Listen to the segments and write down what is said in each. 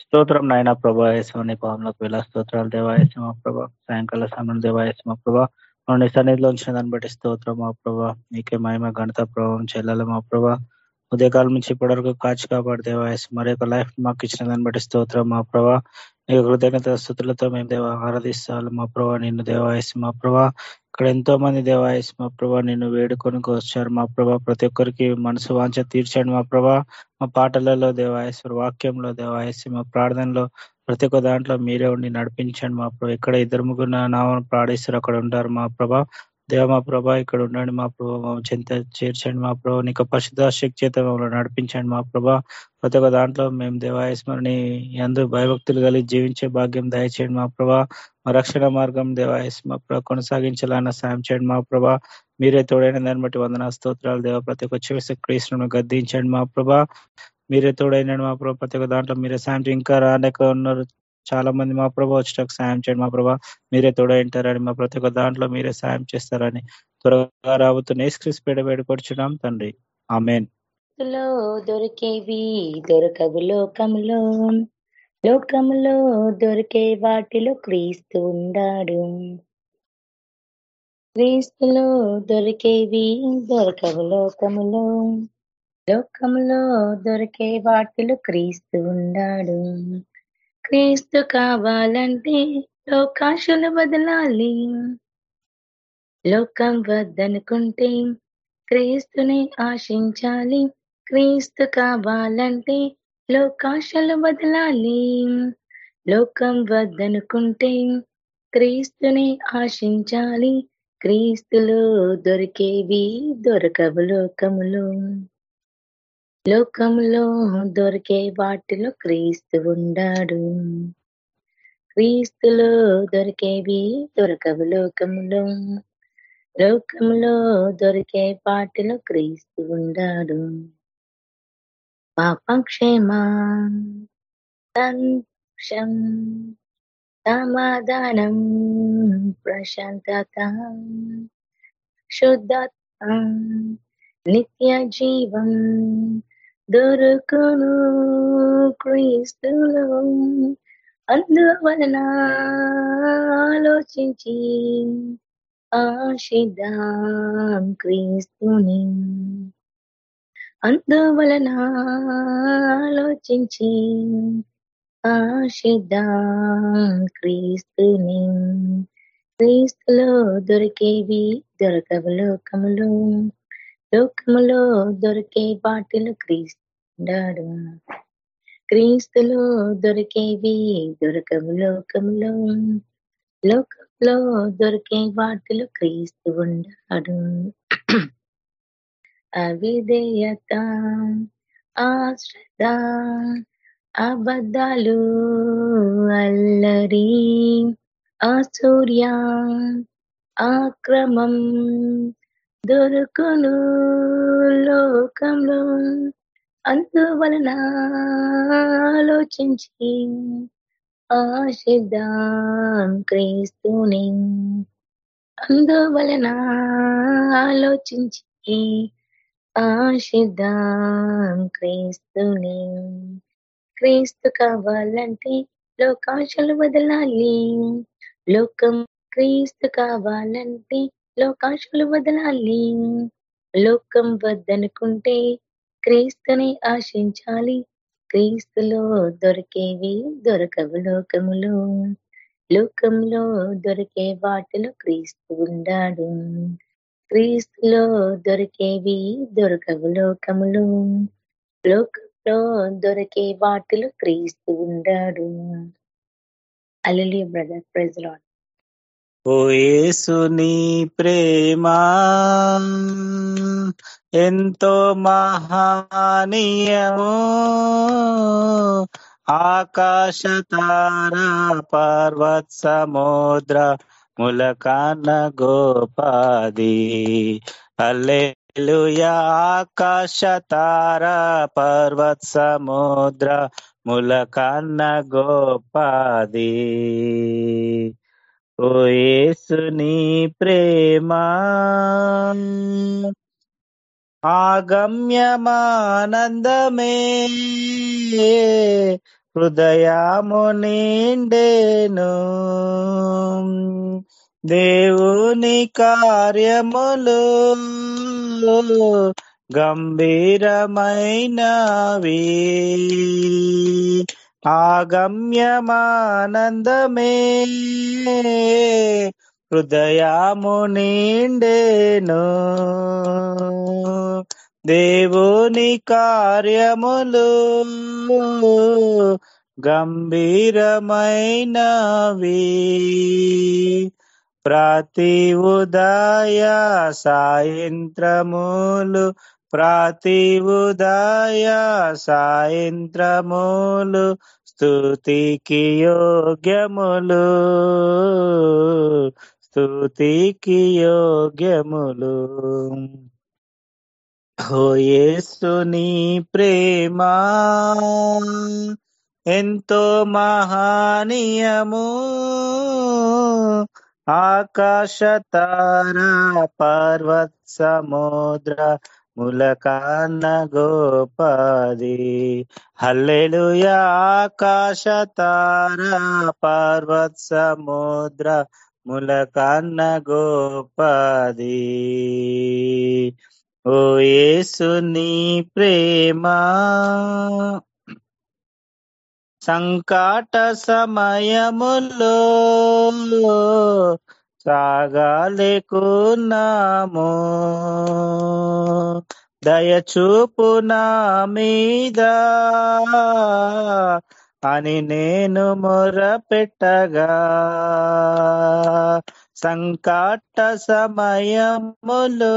స్తోత్రం నాయన ప్రభా యశ్వని పాములకు వేల స్తోత్రాలు దేవాయసమ ప్రభా సాయంకాల సమయం దేవాయసమ ప్రభా. మన సన్నిధిలో ఉంచిన దాన్ని బట్టి స్తోత్రం మా ప్రభా. నీకే మహిమ గణత ప్రభావం చెల్లెల మా ప్రభా. ఉదయకాలం నుంచి ఇప్పటివరకు కాచి కాపాడు దేవాయస్ మరి యొక్క లైఫ్ మాకు ఇచ్చిన దాన్ని బట్టి స్తోత్రం. మా ప్రభా నీ కృతజ్ఞత స్థుతులతో మేము దేవ ఆరాధిస్తాను మా ప్రభా నిన్ను దేవాయసి మా ప్రభా ఇక్కడ ఎంతో మంది దేవాయసి మా ప్రభా నిన్ను వేడుకొని వచ్చారు. మా ప్రభా ప్రతి ఒక్కరికి మనసు వాంచ తీర్చండి. మా ప్రభా మా పాటలలో దేవాయశ్వర వాక్యంలో దేవాయసి మా ప్రార్థనలో ప్రతి ఒక్క దాంట్లో మీరే ఉండి నడిపించండి. మా ప్రభా ఇక్కడ ఇద్దరు ముగ్గురు నామను ప్రాణిస్తారు అక్కడ ఉంటారు మా ప్రభా. దేవ మా ప్రభా ఇక్కడ ఉండండి మా ప్రభా చింత చేర్చండి మా ప్రభా నీకు పరిశుద్ధ శక్తి చేత మమ్మల్ని నడిపించండి మా ప్రభా. ప్రతి ఒక్క దాంట్లో మేము దేవాయస్మరణి ఎందు భయభక్తులు కలిగి జీవించే భాగ్యం దయచేయండి మా ప్రభా. మా రక్షణ మార్గం దేవాయస్ మా ప్రభా కొనసాగించాలన్న సాయం చేయండి మా ప్రభా. మీరే తోడైన దాన్ని బట్టి వందన స్తోత్రాలు దేవ. ప్రతి ఒక్క చివరి క్రీస్తును గద్దించండి మా ప్రభా. మీరే తోడైన మా ప్రభా. ప్రతి ఒక్క దాంట్లో మీరే సాయం ఇంకా రానక ఉన్నారు చాలా మంది మా ప్రభా వచ్చేటకు సాయం చేయండి. మా ప్రభా మీరే తోడైంటారని మా ప్రతి ఒక్క దాంట్లో మీరే సాయం చేస్తారని త్వరగా రాబోతున్న ఏసుక్రీస్ పేడ వేడుకొచ్చున్నాం తండ్రి. ఆమెన్. దొరికేవి దొరకవు లోకంలో లోకంలో దొరికే వాటిలో క్రీస్తు ఉండాడు. క్రీస్తులో దొరికేవి దొరకవు లోకములో. లోకంలో దొరికే వాటిలో క్రీస్తు ఉండాడు. క్రీస్తు కావాలంటే లోకాశులు వదలాలి. లోకం వద్దనుకుంటే క్రీస్తుని ఆశించాలి. క్రీస్తు కావాలంటే లోకాశలు బదలాలి లోకం వద్దనుకుంటే క్రీస్తుని ఆశించాలి. క్రీస్తులో దొరికేవి దొరకవు లోకములో. లోకంలో దొరికే వాటిలో క్రీస్తు ఉండాడు. క్రీస్తులో దొరికేవి దొరకవు లోకంలో. లోకంలో దొరికే వాటిలో క్రీస్తు ఉండాడు. పాపక్షేమా సంక్షం సమాధానం ప్రశాంతత శుద్ధత్వం నిత్య జీవం దొరుకును క్రీస్తులో. అందువలన ఆలోచించి ఆశిద్దాం క్రీస్తుని. అందువలన ఆలోచించి ఆశిద్దాం క్రీస్తుని. క్రీస్తులో దొరికేవి దొరకవు లోకములు. లోకములో దొరికే వాటిలో క్రీస్తుండాడు. క్రీస్తులో దొరికేవి దొరకవు లోకములో. లోకంలో దొరికే వాటిలో క్రీస్తు ఉండాడు. అవిధేయత ఆశ్రద అబద్ధాలు అల్లరి ఆసూర్య ఆక్రమం దొరుకును లోకంలో. అందువలన ఆలోచించి ఆశిద్దాం క్రీస్తుని. అందువలన ఆలోచించి ఆశిద్దాం క్రీస్తుని. క్రీస్తు కావాలంటే లోకాశలు వదలాలి. లోకం క్రీస్తు కావాలంటే లోకాశలు వదలాలి. లోకం వద్దనుకుంటే క్రీస్తుని ఆశించాలి. క్రీస్తులో దొరికేవి దొరకవు లోకములు. లోకంలో దొరికే వాటిలో క్రీస్తు ఉండాడు. క్రీస్తులో దొరికేవి దొరకవు లోకములు. లోకంలో దొరికే వాటిలో క్రీస్తు ఉండాడు. అలలి బ్రదర్ ప్రెజలాడ్ ఓ యేసుని ప్రేమ ఎంతో మహానీయము ఆకాశ తార పర్వత్ సముద్ర ములకాన గోపాది. అల్లెలుయా ఆకాశ తార పర్వత్ సముద్ర ములకాన్న గోపాది. ఓ యేసుని ప్రేమ ఆగమ్యమానందమే. హృదయాము నిండేను. దేవుని కార్యములు గంభీరమైనవి. ఆగమ్యమానందమే. హృదయాము నిండేను. దేవుని కార్యములు గంభీరమైనవి. ప్రతి ఉదయ సాయంత్రములు ప్రతి ఉదయ సాయంత్రములు స్థుతికి యోగ్యములు. స్థుతికి యోగ్యములు. హోయేసుని యేసుని ప్రేమ ఎంతో మహానీయము. ఆకాశ తార పర్వత్ సముద్ర ములకాన్న గోపాది. హల్లెలూయ ఆకాశ తార పార్వత్ సముద్ర ములకాన్న గోపాది. ఓ ఏసుని ప్రేమ. సంకాట సమయములో సాగాలేకున్నాము. దయచూపు నా మీద అని నేను మొర పెట్టగా సంకట సమయములో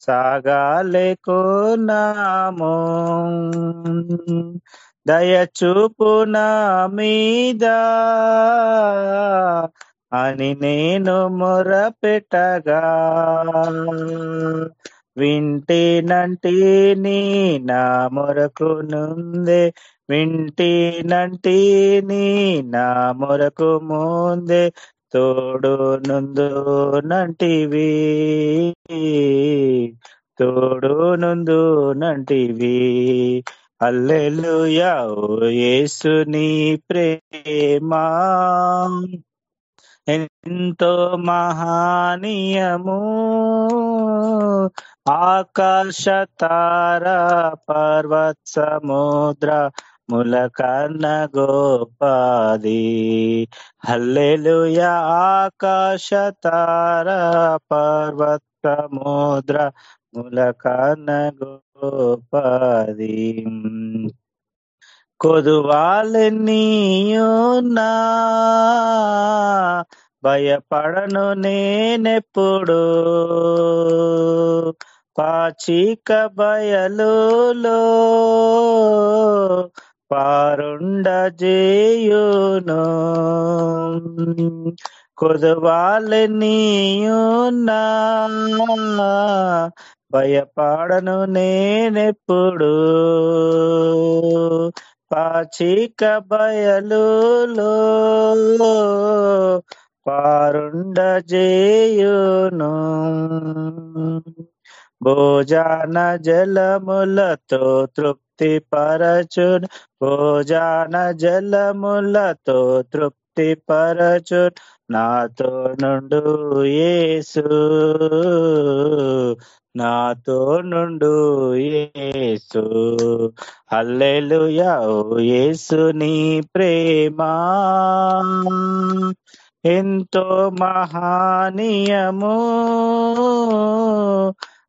సాగాలేకున్నాము. దయచూపు నా మీద. అని నేను మొరపెట్టగా. వింటేనంటే నీ నా మొరకు నుందే. వింటేనంటే నీ నా మొరకు ముందే. తోడు నుందు నంటివి. తోడు నుందు నంటివి. అల్లెలుయా యేసుని ప్రేమా. ఎంతో మహానీయము. ఆకాశ తార పర్వత సముద్ర ములకన్న గోపాది. హల్లెలుయ ఆకాశ తార పర్వత సముద్ర ములకన్న గో గోపాది కొదువాలెన్నీయున్నా భయపడను నేనెప్పుడు. పాచిక బయలులో పారుండ జేయును. కొదవాలెన్నీయున్నా భయపాడను నేనెప్పుడు. పాచిక బయలులో పారుండ జేయును భోజన జలములతో తృప్తి పరచున్ భోజన జలములతో తృప్తి పరచున్ నాతో నుండు యేసు. నాతో నుండు ఏసు హల్లెలూయా యేసు నీ ప్రేమ. ఎంతో మహానీయము.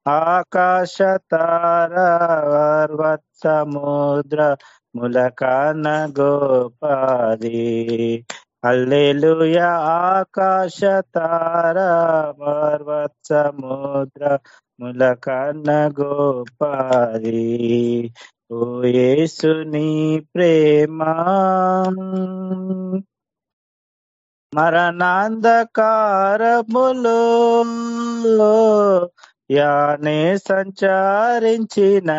ఆకాశ తార సముద్ర ములకాన గోపాది. అల్లెలుయ ఆకాశ తార పర్వత్ సముద్ర ములకన్న గోపాది ఓ యేసుని ప్రేమ. మరణాంధకారములో యానే సంచారించిన.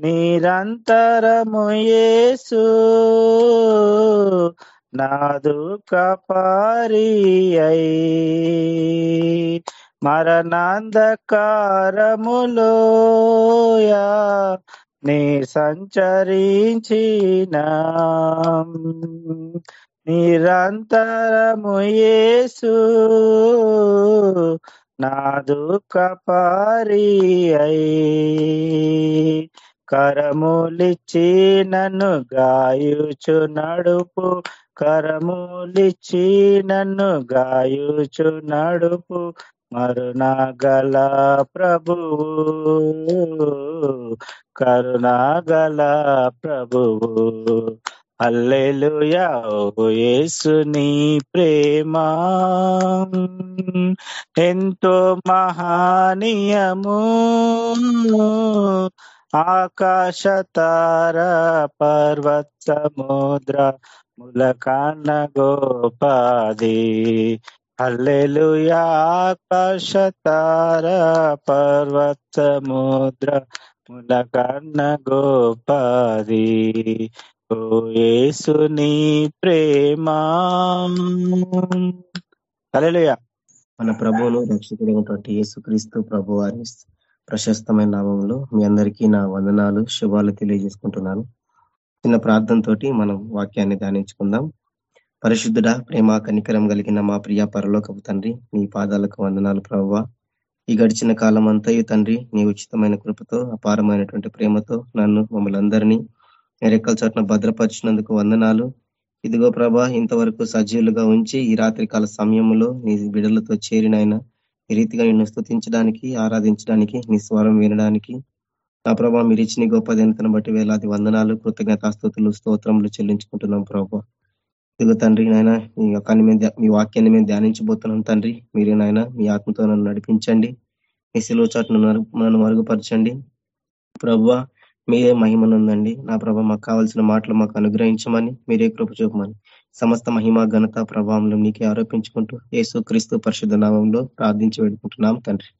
నిరంతరము యేసు నాదు కపారి అయి మరణాంధకారములోయా నీ సంచరించిన. నిరంతరము యేసు నా దుఃఖపారి అయి కరములిచ్చి నన్ను గాయుచు నడుపు కరములిచ్చి నన్ను గాయుచు నడుపు మరుణగల ప్రభువు కరుణాగల ప్రభువు అల్లెలుయా యేసుని ప్రేమ. ఎంతో మహానీయము. ఆకాశ తార పర్వత సముద్ర ములకాన్న గోపాది. అల్లెలుయా ఆకాశ తార పర్వత ముద్ర ములకన్న గోపాది ఓ యేసుని ప్రేమ మన ప్రభువును రక్షకుడైనటువంటి యేసుక్రీస్తు ప్రభు వారి ప్రశస్తమైన నామంలో మీ అందరికీ నా వందనాలు శుభాలు తెలియజేసుకుంటున్నాను. చిన్న ప్రార్థనతోటి మనం వాక్యాన్ని ధ్యానించుకుందాం. పరిశుద్ధుడ ప్రేమ కనికరం కలిగిన మా ప్రియ పరలోకపు తండ్రి నీ పాదాలకు వందనాలు ప్రవ్వ ఈ గడిచిన కాలం అంతయు తండ్రి నీ ఉచితమైన కృపతో అపారమైనటువంటి ప్రేమతో నన్ను మమ్మల్ని అందరినీ రెక్కల చోట్ల భద్రపరిచినందుకు వందనాలు. ఇదిగో ప్రభా ఇంతవరకు సజీవులుగా ఉంచి ఈ రాత్రి కాల సమయంలో నీ బిడలతో చేరినైన ఈ రీతిగా నిన్ను స్థుతించడానికి ఆరాధించడానికి నీ స్వరం వినడానికి. నా ప్రభా మీరు ఇచ్చిన గొప్ప దినతను బట్టి వేలాది వందనాలు కృతజ్ఞతాస్తుతులు స్తోత్రములు చెల్లించుకుంటున్నాం ప్రభా. ఇదిగో తండ్రి నాయన మీ యొక్క మీ వాక్యాన్ని మేము ధ్యానించబోతున్నాం తండ్రి. మీరు నాయన మీ ఆత్మతో నన్ను నడిపించండి. మీ సెలవు చాటును నన్ను మరుగుపరచండి. ప్రభు మీరే మహిమనుందండి. నా ప్రభ మాకు కావాల్సిన మాటలు మాకు అనుగ్రహించమని మీరే కృప చూపమని సమస్త మహిమ ఘనత ప్రభావంలో నీకే ఆరోపించుకుంటూ యేసు క్రీస్తు పరిశుద్ధ నామంలో ప్రార్థించి వేడుకుంటున్నాం తండ్రి.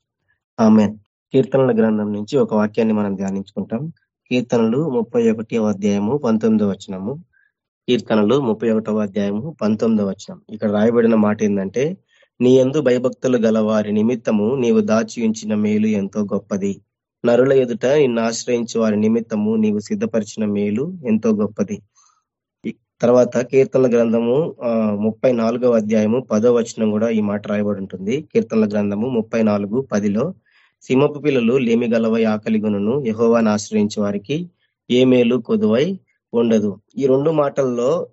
ఆమె కీర్తనల గ్రంథం నుంచి ఒక వాక్యాన్ని మనం ధ్యానించుకుంటాం. కీర్తనలు ముప్పై అధ్యాయము పంతొమ్మిదో వచనము. కీర్తనలు ముప్పై ఒకటవ అధ్యాయము పంతొమ్మిదవ వచనం. ఇక్కడ రాయబడిన మాట ఏంటంటే నీ ఎందు భయభక్తులు గల వారి నిమిత్తము నీవు దాచి ఉంచిన మేలు ఎంతో గొప్పది. నరుల ఎదుట నిన్ను ఆశ్రయించి వారి నిమిత్తము నీవు సిద్ధపరిచిన మేలు ఎంతో గొప్పది. తర్వాత కీర్తనల గ్రంథము ముప్పై అధ్యాయము పదో వచనం కూడా ఈ మాట రాయబడి ఉంటుంది. కీర్తనల గ్రంథము ముప్పై నాలుగు పదిలో సింహపు పిల్లలు లేమి గలవై ఆకలిగును యహోవాను ఆశ్రయించే వారికి ఏ మేలు కొదువై ఉండదు. ఈ రెండు మాటల్లో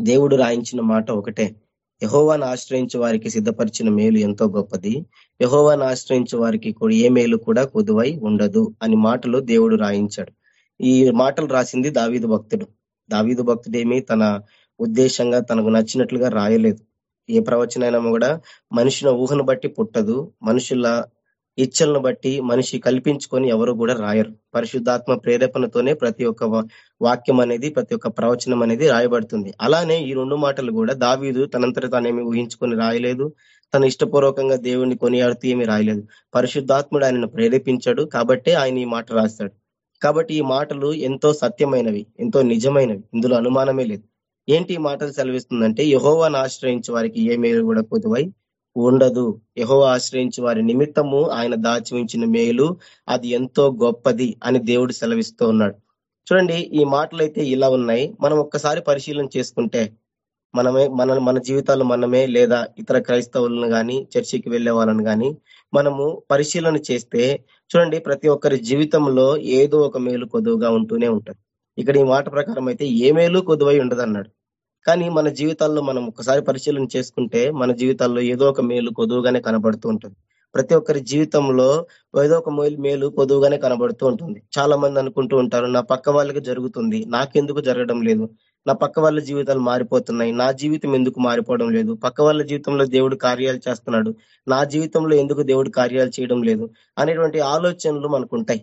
దేవుడు రాయించిన మాట ఒకటే. యహోవాను ఆశ్రయించే వారికి సిద్ధపరిచిన మేలు ఎంతో గొప్పది. యహోవాను ఆశ్రయించే వారికి ఏ మేలు కూడా కొదువై ఉండదు అని మాటలు దేవుడు రాయించాడు. ఈ మాటలు రాసింది దావీదు భక్తుడు. దావీదు భక్తుడేమి తన ఉద్దేశంగా తనకు నచ్చినట్లుగా రాయలేదు. ఏ ప్రవచనైనా కూడా మనుషుల ఊహను బట్టి పుట్టదు. మనుషుల ఇచ్చలను బట్టి మనిషి కల్పించుకొని ఎవరు కూడా రాయరు. పరిశుద్ధాత్మ ప్రేరేపణతోనే ప్రతి ఒక్క వాక్యం అనేది ప్రతి ఒక్క ప్రవచనం అనేది రాయబడుతుంది. అలానే ఈ రెండు మాటలు కూడా దావీదు తనంతట తానేమి ఊహించుకొని రాయలేదు. తన ఇష్టపూర్వకంగా దేవుణ్ణి కొనియాడుతూ ఏమి రాయలేదు. పరిశుద్ధాత్ముడు ఆయనను ప్రేరేపించాడు కాబట్టే ఆయన ఈ మాట రాస్తాడు. కాబట్టి ఈ మాటలు ఎంతో సత్యమైనవి ఎంతో నిజమైనవి. ఇందులో అనుమానమే లేదు. ఏంటి ఈ మాటలు సెలవిస్తుందంటే యహోవాను ఆశ్రయించే వారికి ఏ మేలు కూడా పొదువై ఉండదు. యహో ఆశ్రయించి వారి నిమిత్తము ఆయన దాచి ఉంచిన మేలు అది ఎంతో గొప్పది అని దేవుడు సెలవిస్తూ ఉన్నాడు. చూడండి ఈ మాటలు అయితే ఇలా ఉన్నాయి. మనం ఒక్కసారి పరిశీలన చేసుకుంటే మనమే మన మన జీవితాలు మనమే లేదా ఇతర క్రైస్తవులను కానీ చర్చికి వెళ్ళే వాళ్ళని కానీ మనము పరిశీలన చేస్తే చూడండి ప్రతి ఒక్కరి జీవితంలో ఏదో ఒక మేలు కొదువుగా ఉంటూనే ఉంటుంది. ఇక్కడ ఈ మాట ప్రకారం అయితే ఏ మేలు కొదువై ఉండదు అన్నాడు కానీ మన జీవితాల్లో మనం ఒకసారి పరిశీలన చేసుకుంటే మన జీవితాల్లో ఏదో ఒక మేలు కొదువుగానే కనబడుతూ ఉంటుంది. ప్రతి ఒక్కరి జీవితంలో ఏదో ఒక మేలు మేలు పొదువుగానే కనబడుతూ ఉంటుంది. చాలా మంది అనుకుంటూ ఉంటారు నా పక్క వాళ్ళకి జరుగుతుంది నాకెందుకు జరగడం లేదు? నా పక్క వాళ్ళ జీవితాలు మారిపోతున్నాయి నా జీవితం ఎందుకు మారిపోవడం లేదు? పక్క వాళ్ళ జీవితంలో దేవుడు కార్యాలు చేస్తున్నాడు నా జీవితంలో ఎందుకు దేవుడు కార్యాలు చేయడం లేదు? అనేటువంటి ఆలోచనలు మనకుంటాయి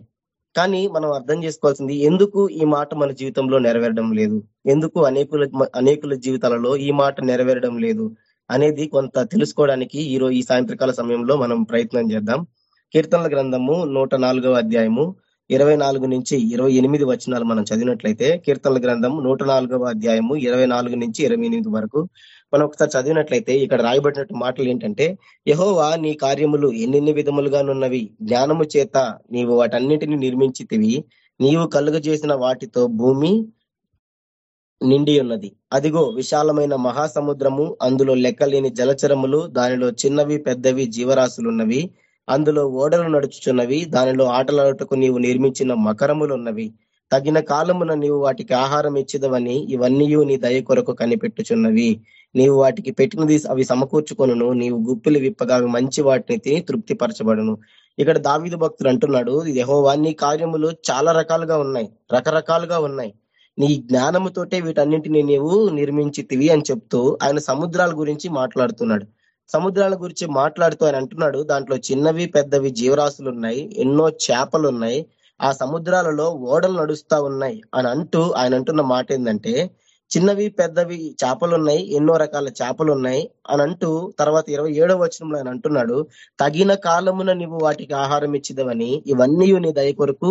కానీ మనం అర్థం చేసుకోవాల్సింది ఎందుకు ఈ మాట మన జీవితంలో నెరవేరడం లేదు? ఎందుకు అనేకుల అనేకుల జీవితాలలో ఈ మాట నెరవేరడం లేదు? అనేది కొంత తెలుసుకోవడానికి ఈరోజు ఈ సాయంత్రకాల సమయంలో మనం ప్రయత్నం చేద్దాం. కీర్తనల గ్రంథము నూట అధ్యాయము ఇరవై నుంచి ఇరవై ఎనిమిది వచనాలు మనం చదివినట్లయితే కీర్తనల గ్రంథం నూట అధ్యాయము ఇరవై నుంచి ఇరవై వరకు మనం ఒకసారి చదివినట్లయితే ఇక్కడ రాయబడినట్టు మాటలు ఏంటంటే యహోవా నీ కార్యములు ఎన్నెన్ని విధములుగానున్నవి? జ్ఞానము చేత నీవు వాటన్నిటిని నిర్మించితివి. నీవు కలుగ చేసిన వాటితో భూమి నిండి ఉన్నది అదిగో విశాలమైన మహాసముద్రము అందులో లెక్కలేని జలచరములు దానిలో చిన్నవి పెద్దవి జీవరాశులున్నవి. అందులో ఓడలు నడుచుచున్నవి దానిలో ఆటలాడుటకు నీవు నిర్మించిన మకరములున్నవి. తగిన కాలమున నీవు వాటికి ఆహారం ఇచ్చిదవని ఇవన్నీ నీ దయ కొరకు కనిపెట్టుచున్నవి. నీవు వాటికి పెట్టినది అవి సమకూర్చుకొను నీవు గుప్పిలు విప్పగా అవి మంచి వాటిని తిని తృప్తిపరచబడును. ఇక్కడ దావిదు భక్తులు అంటున్నాడు యహోవా నీ కార్యములు చాలా రకాలుగా ఉన్నాయి రకరకాలుగా ఉన్నాయి. నీ జ్ఞానముతోటే వీటన్నింటినీ నీవు నిర్మించితివి అని చెప్తూ ఆయన సముద్రాల గురించి మాట్లాడుతున్నాడు. సముద్రాల గురించి మాట్లాడుతూ ఆయన అంటున్నాడు దాంట్లో చిన్నవి పెద్దవి జీవరాశులు ఉన్నాయి ఎన్నో చేపలు ఉన్నాయి ఆ సముద్రాలలో ఓడలు నడుస్తా ఉన్నాయి అని అంటూ ఆయన అంటున్న మాట ఏంటంటే చిన్నవి పెద్దవి చేపలు ఉన్నాయి ఎన్నో రకాల చేపలు ఉన్నాయి అని అంటూ తర్వాత ఇరవై ఏడవ వచనంలో ఆయన అంటున్నాడు తగిన కాలమున నువ్వు వాటికి ఆహారం ఇచ్చిదవని ఇవన్నీ నీ దయ కొరకు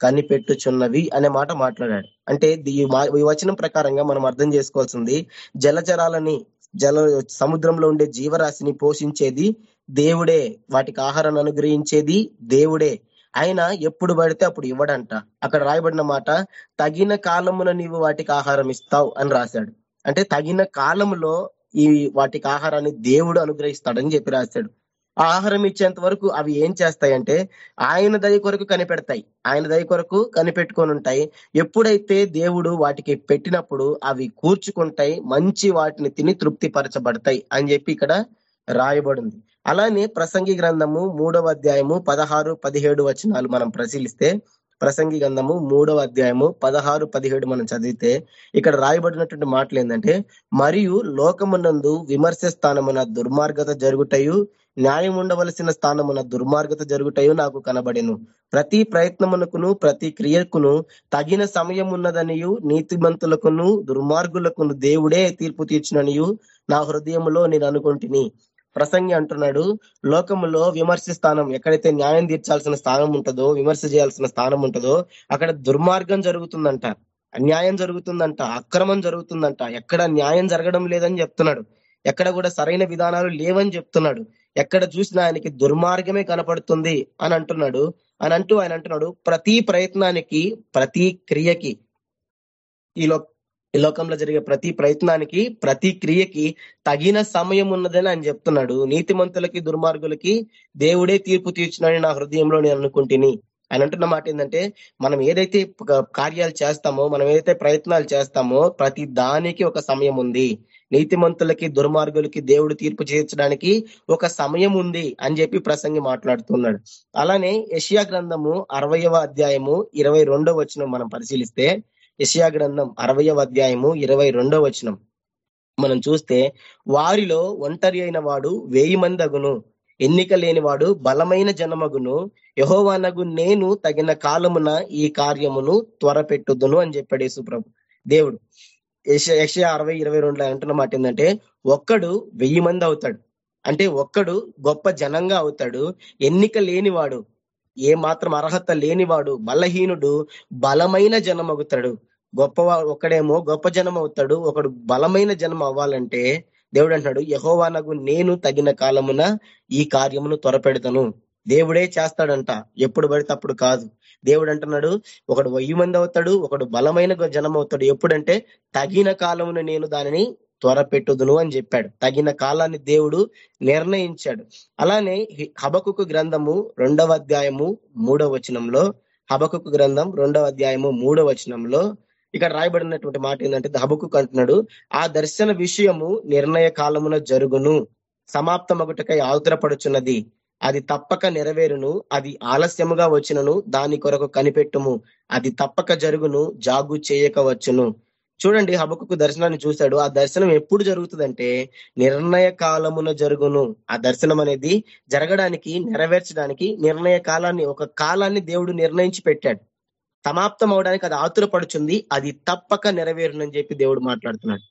కనిపెట్టుచున్నవి అనే మాట మాట్లాడాడు. అంటే ఈ వచనం ప్రకారంగా మనం అర్థం చేసుకోవాల్సింది జలచరాలని జల సముద్రంలో ఉండే జీవరాశిని పోషించేది దేవుడే వాటికి ఆహారాన్ని అనుగ్రహించేది దేవుడే. ఆయన ఎప్పుడు పడితే అప్పుడు ఇవ్వడంట. అక్కడ రాయబడిన మాట తగిన కాలమున నీవు వాటికి ఆహారం ఇస్తావు అని రాశాడు. అంటే తగిన కాలంలో ఈ వాటికి ఆహారాన్ని దేవుడు అనుగ్రహిస్తాడని చెప్పి రాశాడు. ఆహారం ఇచ్చేంత వరకు అవి ఏం చేస్తాయంటే ఆయన దయ కొరకు కనిపెడతాయి. ఆయన దయ కొరకు కనిపెట్టుకొని ఉంటాయి. ఎప్పుడైతే దేవుడు వాటికి పెట్టినప్పుడు అవి కూర్చుకుంటాయి మంచి వాటిని తిని తృప్తి పరచబడతాయి అని చెప్పి ఇక్కడ రాయబడింది. అలానే ప్రసంగి గ్రంథము మూడవ అధ్యాయము పదహారు పదిహేడు వచనాలు మనం పరిశీలిస్తే ప్రసంగి గ్రంథము మూడవ అధ్యాయము పదహారు పదిహేడు మనం చదివితే ఇక్కడ రాయబడినటువంటి మాటలు ఏంటంటే మరియు లోకమునందు విమర్శ స్థానమున దుర్మార్గత జరుగుటయు న్యాయం ఉండవలసిన స్థానమున దుర్మార్గత జరుగుటయో నాకు కనబడెను. ప్రతి ప్రయత్నమునకును ప్రతి క్రియకును తగిన సమయం ఉన్నదనియు నీతిమంతులకును దుర్మార్గులకును దేవుడే తీర్పు తీర్చుననియు నా హృదయంలో నేను అనుకుంటుని. ప్రసంగి అంటున్నాడు లోకములో విమర్శ స్థానం ఎక్కడైతే న్యాయం తీర్చాల్సిన స్థానం ఉంటుందో విమర్శ చేయాల్సిన స్థానం ఉంటుందో అక్కడ దుర్మార్గం జరుగుతుందంట అన్యాయం జరుగుతుందంట అక్రమం జరుగుతుందంట. ఎక్కడ న్యాయం జరగడం లేదని చెప్తున్నాడు. ఎక్కడ కూడా సరైన విధానాలు లేవని చెప్తున్నాడు. ఎక్కడ చూసినా ఆయనకి దుర్మార్గమే కనపడుతుంది అని అంటున్నాడు. అని అంటూ ఆయన అంటున్నాడు ప్రతి ప్రయత్నానికి ప్రతి క్రియకి ఈ ఈ లోకంలో జరిగే ప్రతి ప్రయత్నానికి ప్రతి క్రియకి తగిన సమయం ఉన్నదని ఆయన చెప్తున్నాడు. నీతిమంతులకి దుర్మార్గులకి దేవుడే తీర్పు తీర్చినని నా హృదయంలో నేను అనుకుంటుని. ఆయన అంటున్న మాట ఏంటంటే మనం ఏదైతే కార్యాలు చేస్తామో మనం ఏదైతే ప్రయత్నాలు చేస్తామో ప్రతి దానికి ఒక సమయం ఉంది. నీతిమంతులకి దుర్మార్గులకి దేవుడు తీర్పు చేర్చడానికి ఒక సమయం ఉంది అని చెప్పి ప్రసంగి మాట్లాడుతున్నాడు. అలానే యషియా గ్రంథము అరవయవ అధ్యాయము ఇరవై రెండవ వచనం మనం పరిశీలిస్తే యషియా గ్రంథం అరవయవ అధ్యాయము ఇరవై వచనం. మనం చూస్తే వారిలో ఒంటరి అయిన వాడు వేయి మంది అగును ఎన్నిక లేనివాడు బలమైన జనమగును యహోవానగు నేను తగిన కాలమున ఈ కార్యమును త్వరపెట్టుదును అని చెప్పాడు యేసుప్రభు దేవుడు యక్ష అరవై ఇరవై రెండులో అంటున్న మాట ఏంటంటే ఒక్కడు వెయ్యి మంది అవుతాడు. అంటే ఒక్కడు గొప్ప జనంగా అవుతాడు ఎన్నిక లేనివాడు ఏ మాత్రం అర్హత లేనివాడు బలహీనుడు బలమైన జనం అవుతాడు గొప్పవా ఒకడేమో గొప్ప జనం అవుతాడు ఒకడు బలమైన జనం అవ్వాలంటే దేవుడు అంటాడు యహోవానగు నేను తగిన కాలమున ఈ కార్యమును త్వరపెడతాను. దేవుడే చేస్తాడంట ఎప్పుడు పడితే అప్పుడు కాదు. దేవుడు అంటున్నాడు ఒకడు వెయ్యి మంది అవుతాడు ఒకడు బలమైన జనం అవుతాడు ఎప్పుడంటే తగిన కాలమున నేను దానిని త్వరపెట్టుదును అని చెప్పాడు. తగిన కాలాన్ని దేవుడు నిర్ణయించాడు. అలానే హబకుకు గ్రంథము రెండవ అధ్యాయము మూడవ వచనంలో హబకుకు గ్రంథం రెండవ అధ్యాయము మూడవ వచనంలో ఇక్కడ రాయబడినటువంటి మాట ఏంటంటే హబకుకు అంటున్నాడు ఆ దర్శన విషయము నిర్ణయ కాలమున జరుగును సమాప్తమగుటకై ఆవుతరపడుచున్నది అది తప్పక నెరవేరును అది ఆలస్యముగా వచ్చినను దాని కొరకు కనిపెట్టుము. అది తప్పక జరుగును జాగు చేయకవచ్చును చూడండి హబకు దర్శనాన్ని చూశాడు. ఆ దర్శనం ఎప్పుడు జరుగుతుందంటే నిర్ణయ కాలమున జరుగును. ఆ దర్శనం అనేది జరగడానికి నెరవేర్చడానికి నిర్ణయ కాలాన్ని ఒక కాలాన్ని దేవుడు నిర్ణయించి పెట్టాడు. సమాప్తం అవడానికి అది ఆతురపడుచుంది. అది తప్పక నెరవేరునని చెప్పి దేవుడు మాట్లాడుతున్నాడు.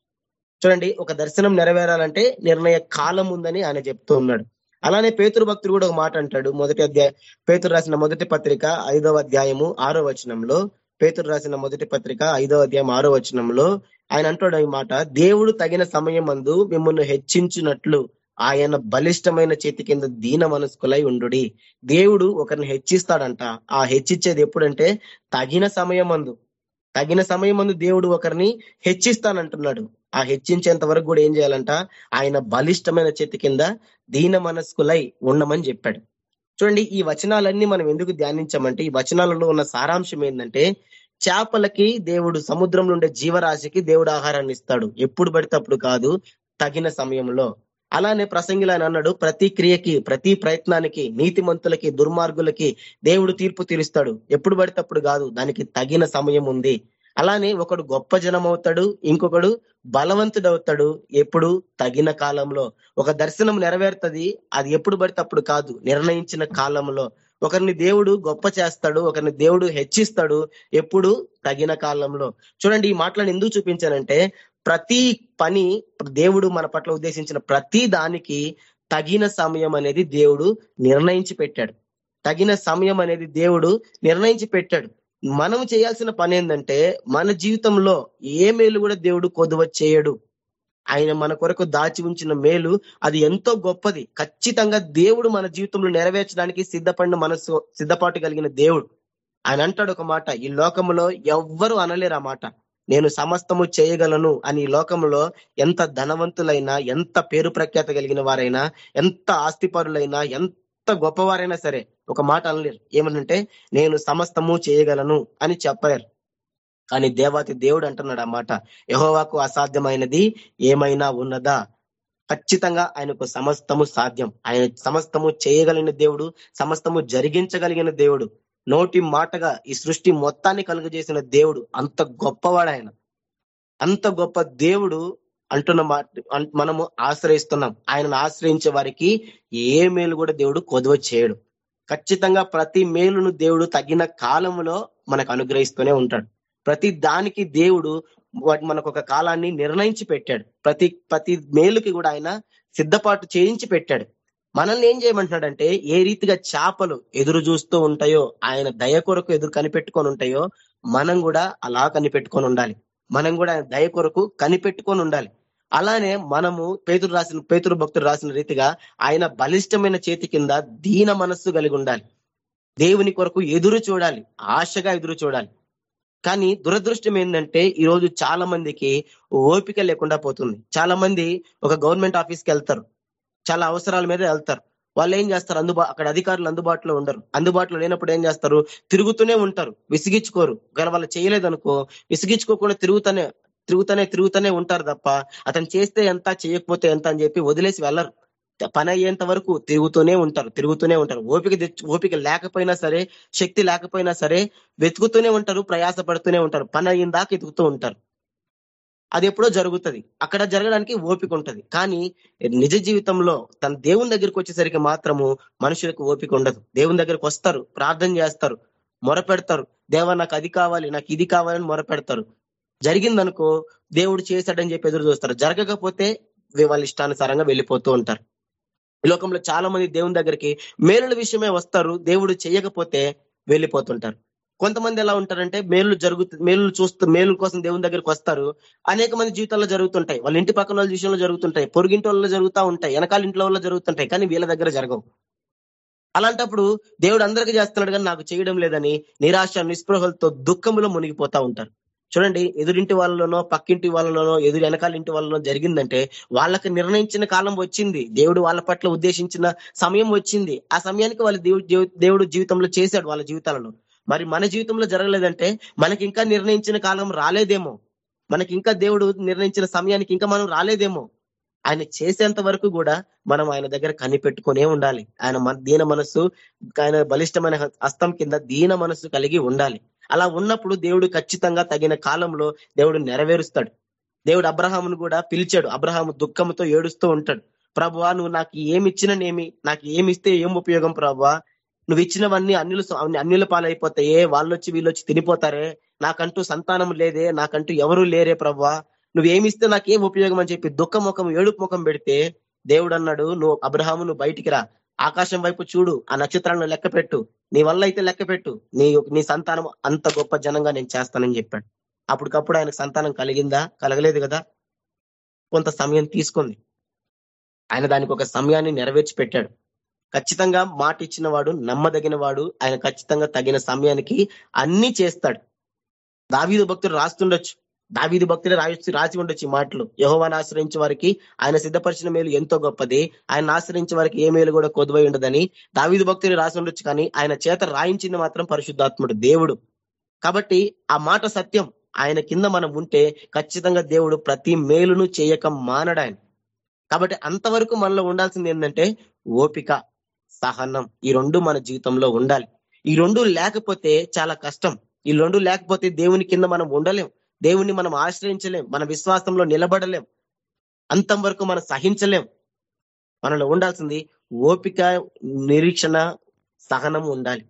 చూడండి ఒక దర్శనం నెరవేరాలంటే నిర్ణయ కాలం ఉందని ఆయన చెప్తూ ఉన్నాడు. అలానే పేతురు భక్తుడు కూడా ఒక మాట అంటాడు. మొదటి అధ్యాయ పేతురు రాసిన మొదటి పత్రిక ఐదవ అధ్యాయము ఆరో వచనంలో పేతురు రాసిన మొదటి పత్రిక ఐదో అధ్యాయం ఆరో వచనంలో ఆయన అంటాడు ఈ మాట దేవుడు తగిన సమయం మందు మిమ్మల్ని హెచ్చించినట్లు ఆయన బలిష్టమైన చేతి కింద దీన మనస్కులై ఉండుడి. దేవుడు ఒకరిని హెచ్చిస్తాడంట. ఆ హెచ్చిచ్చేది ఎప్పుడంటే తగిన సమయం తగిన సమయం దేవుడు ఒకరిని హెచ్చిస్తానంటున్నాడు. ఆ హెచ్చించేంత వరకు కూడా ఏం చేయాలంట? ఆయన బలిష్టమైన చేతి కింద దీన మనస్కులై ఉండమని చెప్పాడు. చూడండి ఈ వచనాలన్నీ మనం ఎందుకు ధ్యానించామంటే ఈ వచనాలలో ఉన్న సారాంశం ఏంటంటే చేపలకి దేవుడు సముద్రంలో ఉండే జీవరాశికి దేవుడు ఆహారాన్ని ఇస్తాడు. ఎప్పుడు పడితే అప్పుడు కాదు తగిన సమయంలో. అలానే ప్రసంగిలో ఆయన అన్నాడు ప్రతి క్రియకి ప్రతి ప్రయత్నానికి నీతిమంతులకి దుర్మార్గులకి దేవుడు తీర్పు తీరుస్తాడు. ఎప్పుడు పడితే అప్పుడు కాదు దానికి తగిన సమయం ఉంది. అలానే ఒకడు గొప్ప జనం అవుతాడు ఇంకొకడు బలవంతుడు అవుతాడు ఎప్పుడు? తగిన కాలంలో. ఒక దర్శనం నెరవేరుతుంది అది ఎప్పుడు పడితే అప్పుడు కాదు. నిర్ణయించిన కాలంలో. ఒకరిని దేవుడు గొప్ప చేస్తాడు ఒకరిని దేవుడు హెచ్చిస్తాడు ఎప్పుడు? తగిన కాలంలో. చూడండి ఈ మాటలను ఎందుకు చూపించానంటే ప్రతి పని దేవుడు మన పట్ల ఉద్దేశించిన ప్రతి దానికి తగిన సమయం అనేది దేవుడు నిర్ణయించి పెట్టాడు. తగిన సమయం అనేది దేవుడు నిర్ణయించి పెట్టాడు. మనం చేయాల్సిన పని ఏంటంటే మన జీవితంలో ఏ మేలు కూడా దేవుడు కొద్దువ చేయడు. ఆయన మన కొరకు దాచి ఉంచిన మేలు అది ఎంతో గొప్పది. ఖచ్చితంగా దేవుడు మన జీవితంలో నెరవేర్చడానికి సిద్ధపడిన మనసు సిద్ధపాటు కలిగిన దేవుడు. ఆయన అంటాడు ఒక మాట ఈ లోకంలో ఎవ్వరు అనలేరు ఆ మాట. నేను సమస్తము చేయగలను అని లోకంలో ఎంత ధనవంతులైనా ఎంత పేరు ప్రఖ్యాత కలిగిన వారైనా ఎంత ఆస్తిపరులైనా ఎంత ఎంత గొప్పవారైనా సరే ఒక మాట అనలేరు. ఏమనంటే నేను సమస్తము చేయగలను అని చెప్పలేరు. కానీ దేవాతి దేవుడు అంటున్నాడు అన్నమాట యహోవాకు అసాధ్యమైనది ఏమైనా ఉన్నదా? ఖచ్చితంగా ఆయనకు సమస్తము సాధ్యం. ఆయన సమస్తము చేయగలిగిన దేవుడు సమస్తము జరిగించగలిగిన దేవుడు నోటి మాటగా ఈ సృష్టి మొత్తాన్ని కలుగజేసిన దేవుడు అంత గొప్పవాడు ఆయన. అంత గొప్ప దేవుడు అంటున్న మనము ఆశ్రయిస్తున్నాం. ఆయనను ఆశ్రయించే వారికి ఏ మేలు కూడా దేవుడు కొదవ చేయడు. ఖచ్చితంగా ప్రతి మేలును దేవుడు తగిన కాలంలో మనకు అనుగ్రహిస్తూనే ఉంటాడు. ప్రతి దానికి దేవుడు మనకు ఒక కాలాన్ని నిర్ణయించి పెట్టాడు. ప్రతి ప్రతి మేలుకి కూడా ఆయన సిద్ధపాటు చేయించి పెట్టాడు. మనల్ని ఏం చేయమంటున్నాడంటే ఏ రీతిగా చేపలు ఎదురు చూస్తూ ఉంటాయో ఆయన దయ కొరకు ఎదురు కనిపెట్టుకొని ఉంటాయో మనం కూడా అలా కనిపెట్టుకొని ఉండాలి. మనం కూడా ఆయన దయ కొరకు కనిపెట్టుకొని ఉండాలి. అలానే మనము పేతురు రాసిన పేతురు భక్తులు రాసిన రీతిగా ఆయన బలిష్టమైన చేతి కింద దీన మనస్సు కలిగి ఉండాలి. దేవుని కొరకు ఎదురు చూడాలి. ఆశగా ఎదురు చూడాలి. కానీ దురదృష్టం ఏంటంటే ఈ రోజు చాలా మందికి ఓపిక లేకుండా పోతుంది. చాలా మంది ఒక గవర్నమెంట్ ఆఫీస్కి వెళ్తారు. చాలా అవసరాల మీద వెళ్తారు. వాళ్ళు ఏం చేస్తారు? అందుబా అక్కడ అధికారులు అందుబాటులో ఉండరు. అందుబాటులో లేనప్పుడు ఏం చేస్తారు? తిరుగుతూనే ఉంటారు. విసిగించుకోరు. ఒకవేళ వాళ్ళు చేయలేదనుకో విసిగించుకోకుండా తిరుగుతూనే తిరుగుతూనే తిరుగుతూనే ఉంటారు తప్ప అతను చేస్తే ఎంత చేయకపోతే ఎంత అని చెప్పి వదిలేసి వెళ్ళరు. పని అయ్యేంత వరకు తిరుగుతూనే ఉంటారు తిరుగుతూనే ఉంటారు. ఓపిక ఓపిక లేకపోయినా సరే శక్తి లేకపోయినా సరే వెతుకుతూనే ఉంటారు ప్రయాస పడుతూనే ఉంటారు. పని అయ్యిందాక ఎతుకుతూ ఉంటారు. అది ఎప్పుడో జరుగుతుంది. అక్కడ జరగడానికి ఓపిక ఉంటుంది. కానీ నిజ జీవితంలో తన దేవుని దగ్గరికి వచ్చేసరికి మాత్రము మనుషులకు ఓపిక ఉండదు. దేవుని దగ్గరికి వస్తారు ప్రార్థన చేస్తారు మొరపెడతారు. దేవ నాకు అది కావాలి నాకు ఇది కావాలని మొరపెడతారు. జరిగిందనుకో దేవుడు చేశాడని చెప్పి ఎదురు చూస్తారు. జరగకపోతే వాళ్ళ ఇష్టానుసారంగా వెళ్ళిపోతూ ఉంటారు. ఈ లోకంలో చాలా మంది దేవుని దగ్గరికి మేలుల విషయమే వస్తారు. దేవుడు చేయకపోతే వెళ్ళిపోతుంటారు. కొంతమంది ఎలా ఉంటారంటే మేలు జరుగుతు మేలు చూస్తూ మేలు కోసం దేవుని దగ్గరికి వస్తారు. అనేక మంది జీవితాల్లో జరుగుతుంటాయి. వాళ్ళ ఇంటి పక్కన వాళ్ళ విషయంలో జరుగుతుంటాయి. పొరుగింటి వాళ్ళలో జరుగుతూ ఉంటాయి. వెనకాల ఇంట్లో వల్ల జరుగుతుంటాయి. కానీ వీళ్ళ దగ్గర జరగవు. అలాంటప్పుడు దేవుడు అందరికీ చేస్తున్నాడు కానీ నాకు చేయడం లేదని నిరాశ నిస్పృహలతో దుఃఖంలో మునిగిపోతా ఉంటారు. చూడండి ఎదురింటి వాళ్ళలోనో పక్కింటి వాళ్ళలోనో ఎదురు వెనకాల ఇంటి వాళ్ళలో జరిగిందంటే వాళ్ళకి నిర్ణయించిన కాలం వచ్చింది. దేవుడు వాళ్ళ పట్ల ఉద్దేశించిన సమయం వచ్చింది. ఆ సమయానికి వాళ్ళ దేవుడు జీవితంలో చేశాడు వాళ్ళ జీవితాలలో మరి మన జీవితంలో జరగలేదంటే మనకి ఇంకా నిర్ణయించిన కాలం రాలేదేమో. మనకి ఇంకా దేవుడు నిర్ణయించిన సమయానికి ఇంకా మనం రాలేదేమో. ఆయన చేసేంత వరకు కూడా మనం ఆయన దగ్గర కనిపెట్టుకునే ఉండాలి. ఆయన దీన మనస్సు ఆయన బలిష్టమైన హస్తం కింద దీన మనస్సు కలిగి ఉండాలి. అలా ఉన్నప్పుడు దేవుడు ఖచ్చితంగా తగిన కాలంలో దేవుడు నెరవేరుస్తాడు. దేవుడు అబ్రహామును కూడా పిలిచాడు. అబ్రహాము దుఃఖంతో ఏడుస్తూ ఉంటాడు. ప్రభువా నువ్వు నాకు ఏమి ఇచ్చిననేమి నాకు ఏమి ఇస్తే ఏం ఉపయోగం ప్రభువా నువ్వు ఇచ్చినవన్నీ అన్యులు అన్యుల పాలైపోతాయే వాళ్ళు వచ్చి తినిపోతారే? నాకంటూ సంతానం లేదే నాకంటూ ఎవరూ లేరే ప్రవ్వా నువ్వేమిస్తే నాకేం ఉపయోగం? అని చెప్పి దుఃఖ ముఖం ఏడుపు ముఖం పెడితే దేవుడు అన్నాడు నువ్వు అబ్రహాము నువ్వు బయటికి రా. ఆకాశం వైపు చూడు ఆ నక్షత్రాలను లెక్కపెట్టు నీ వల్ల అయితే లెక్కపెట్టు నీ నీ సంతానం అంత గొప్ప జనంగా నేను చేస్తానని చెప్పాడు. అప్పటికప్పుడు ఆయనకు సంతానం కలిగిందా? కలగలేదు కదా. కొంత సమయం తీసుకుంది. ఆయన దానికి ఒక సమయాన్ని నెరవేర్చి పెట్టాడు. ఖచ్చితంగా మాట ఇచ్చిన వాడు నమ్మదగిన వాడు ఆయన ఖచ్చితంగా తగిన సమయానికి అన్ని చేస్తాడు. దావీదు భక్తుడు రాస్తుండొచ్చు. దావీది భక్తులు రాసి రాసి ఉండొచ్చు మాటలు. యహోవాన్ ఆశ్రయించే వారికి ఆయన సిద్ధపరిచిన మేలు ఎంతో గొప్పది. ఆయన ఆశ్రయించే వారికి ఏ మేలు కూడా కొద్దువై ఉండదని దావీది భక్తులు రాసి ఉండొచ్చు కానీ ఆయన చేత రాయించింది మాత్రం పరిశుద్ధాత్ముడు దేవుడు. కాబట్టి ఆ మాట సత్యం. ఆయన కింద మనం ఉంటే ఖచ్చితంగా దేవుడు ప్రతి మేలును చేయక మానడాయన కాబట్టి అంతవరకు మనలో ఉండాల్సింది ఏంటంటే ఓపిక సహనం. ఈ రెండు మన జీవితంలో ఉండాలి. ఈ రెండు లేకపోతే చాలా కష్టం. ఈ రెండు లేకపోతే దేవుని కింద మనం ఉండలేం. దేవుణ్ణి మనం ఆశ్రయించలేం మన విశ్వాసంలో నిలబడలేం అంతం వరకు మనం సహించలేం. మనలో ఉండాల్సింది ఓపిక నిరీక్షణ సహనం ఉండాలి.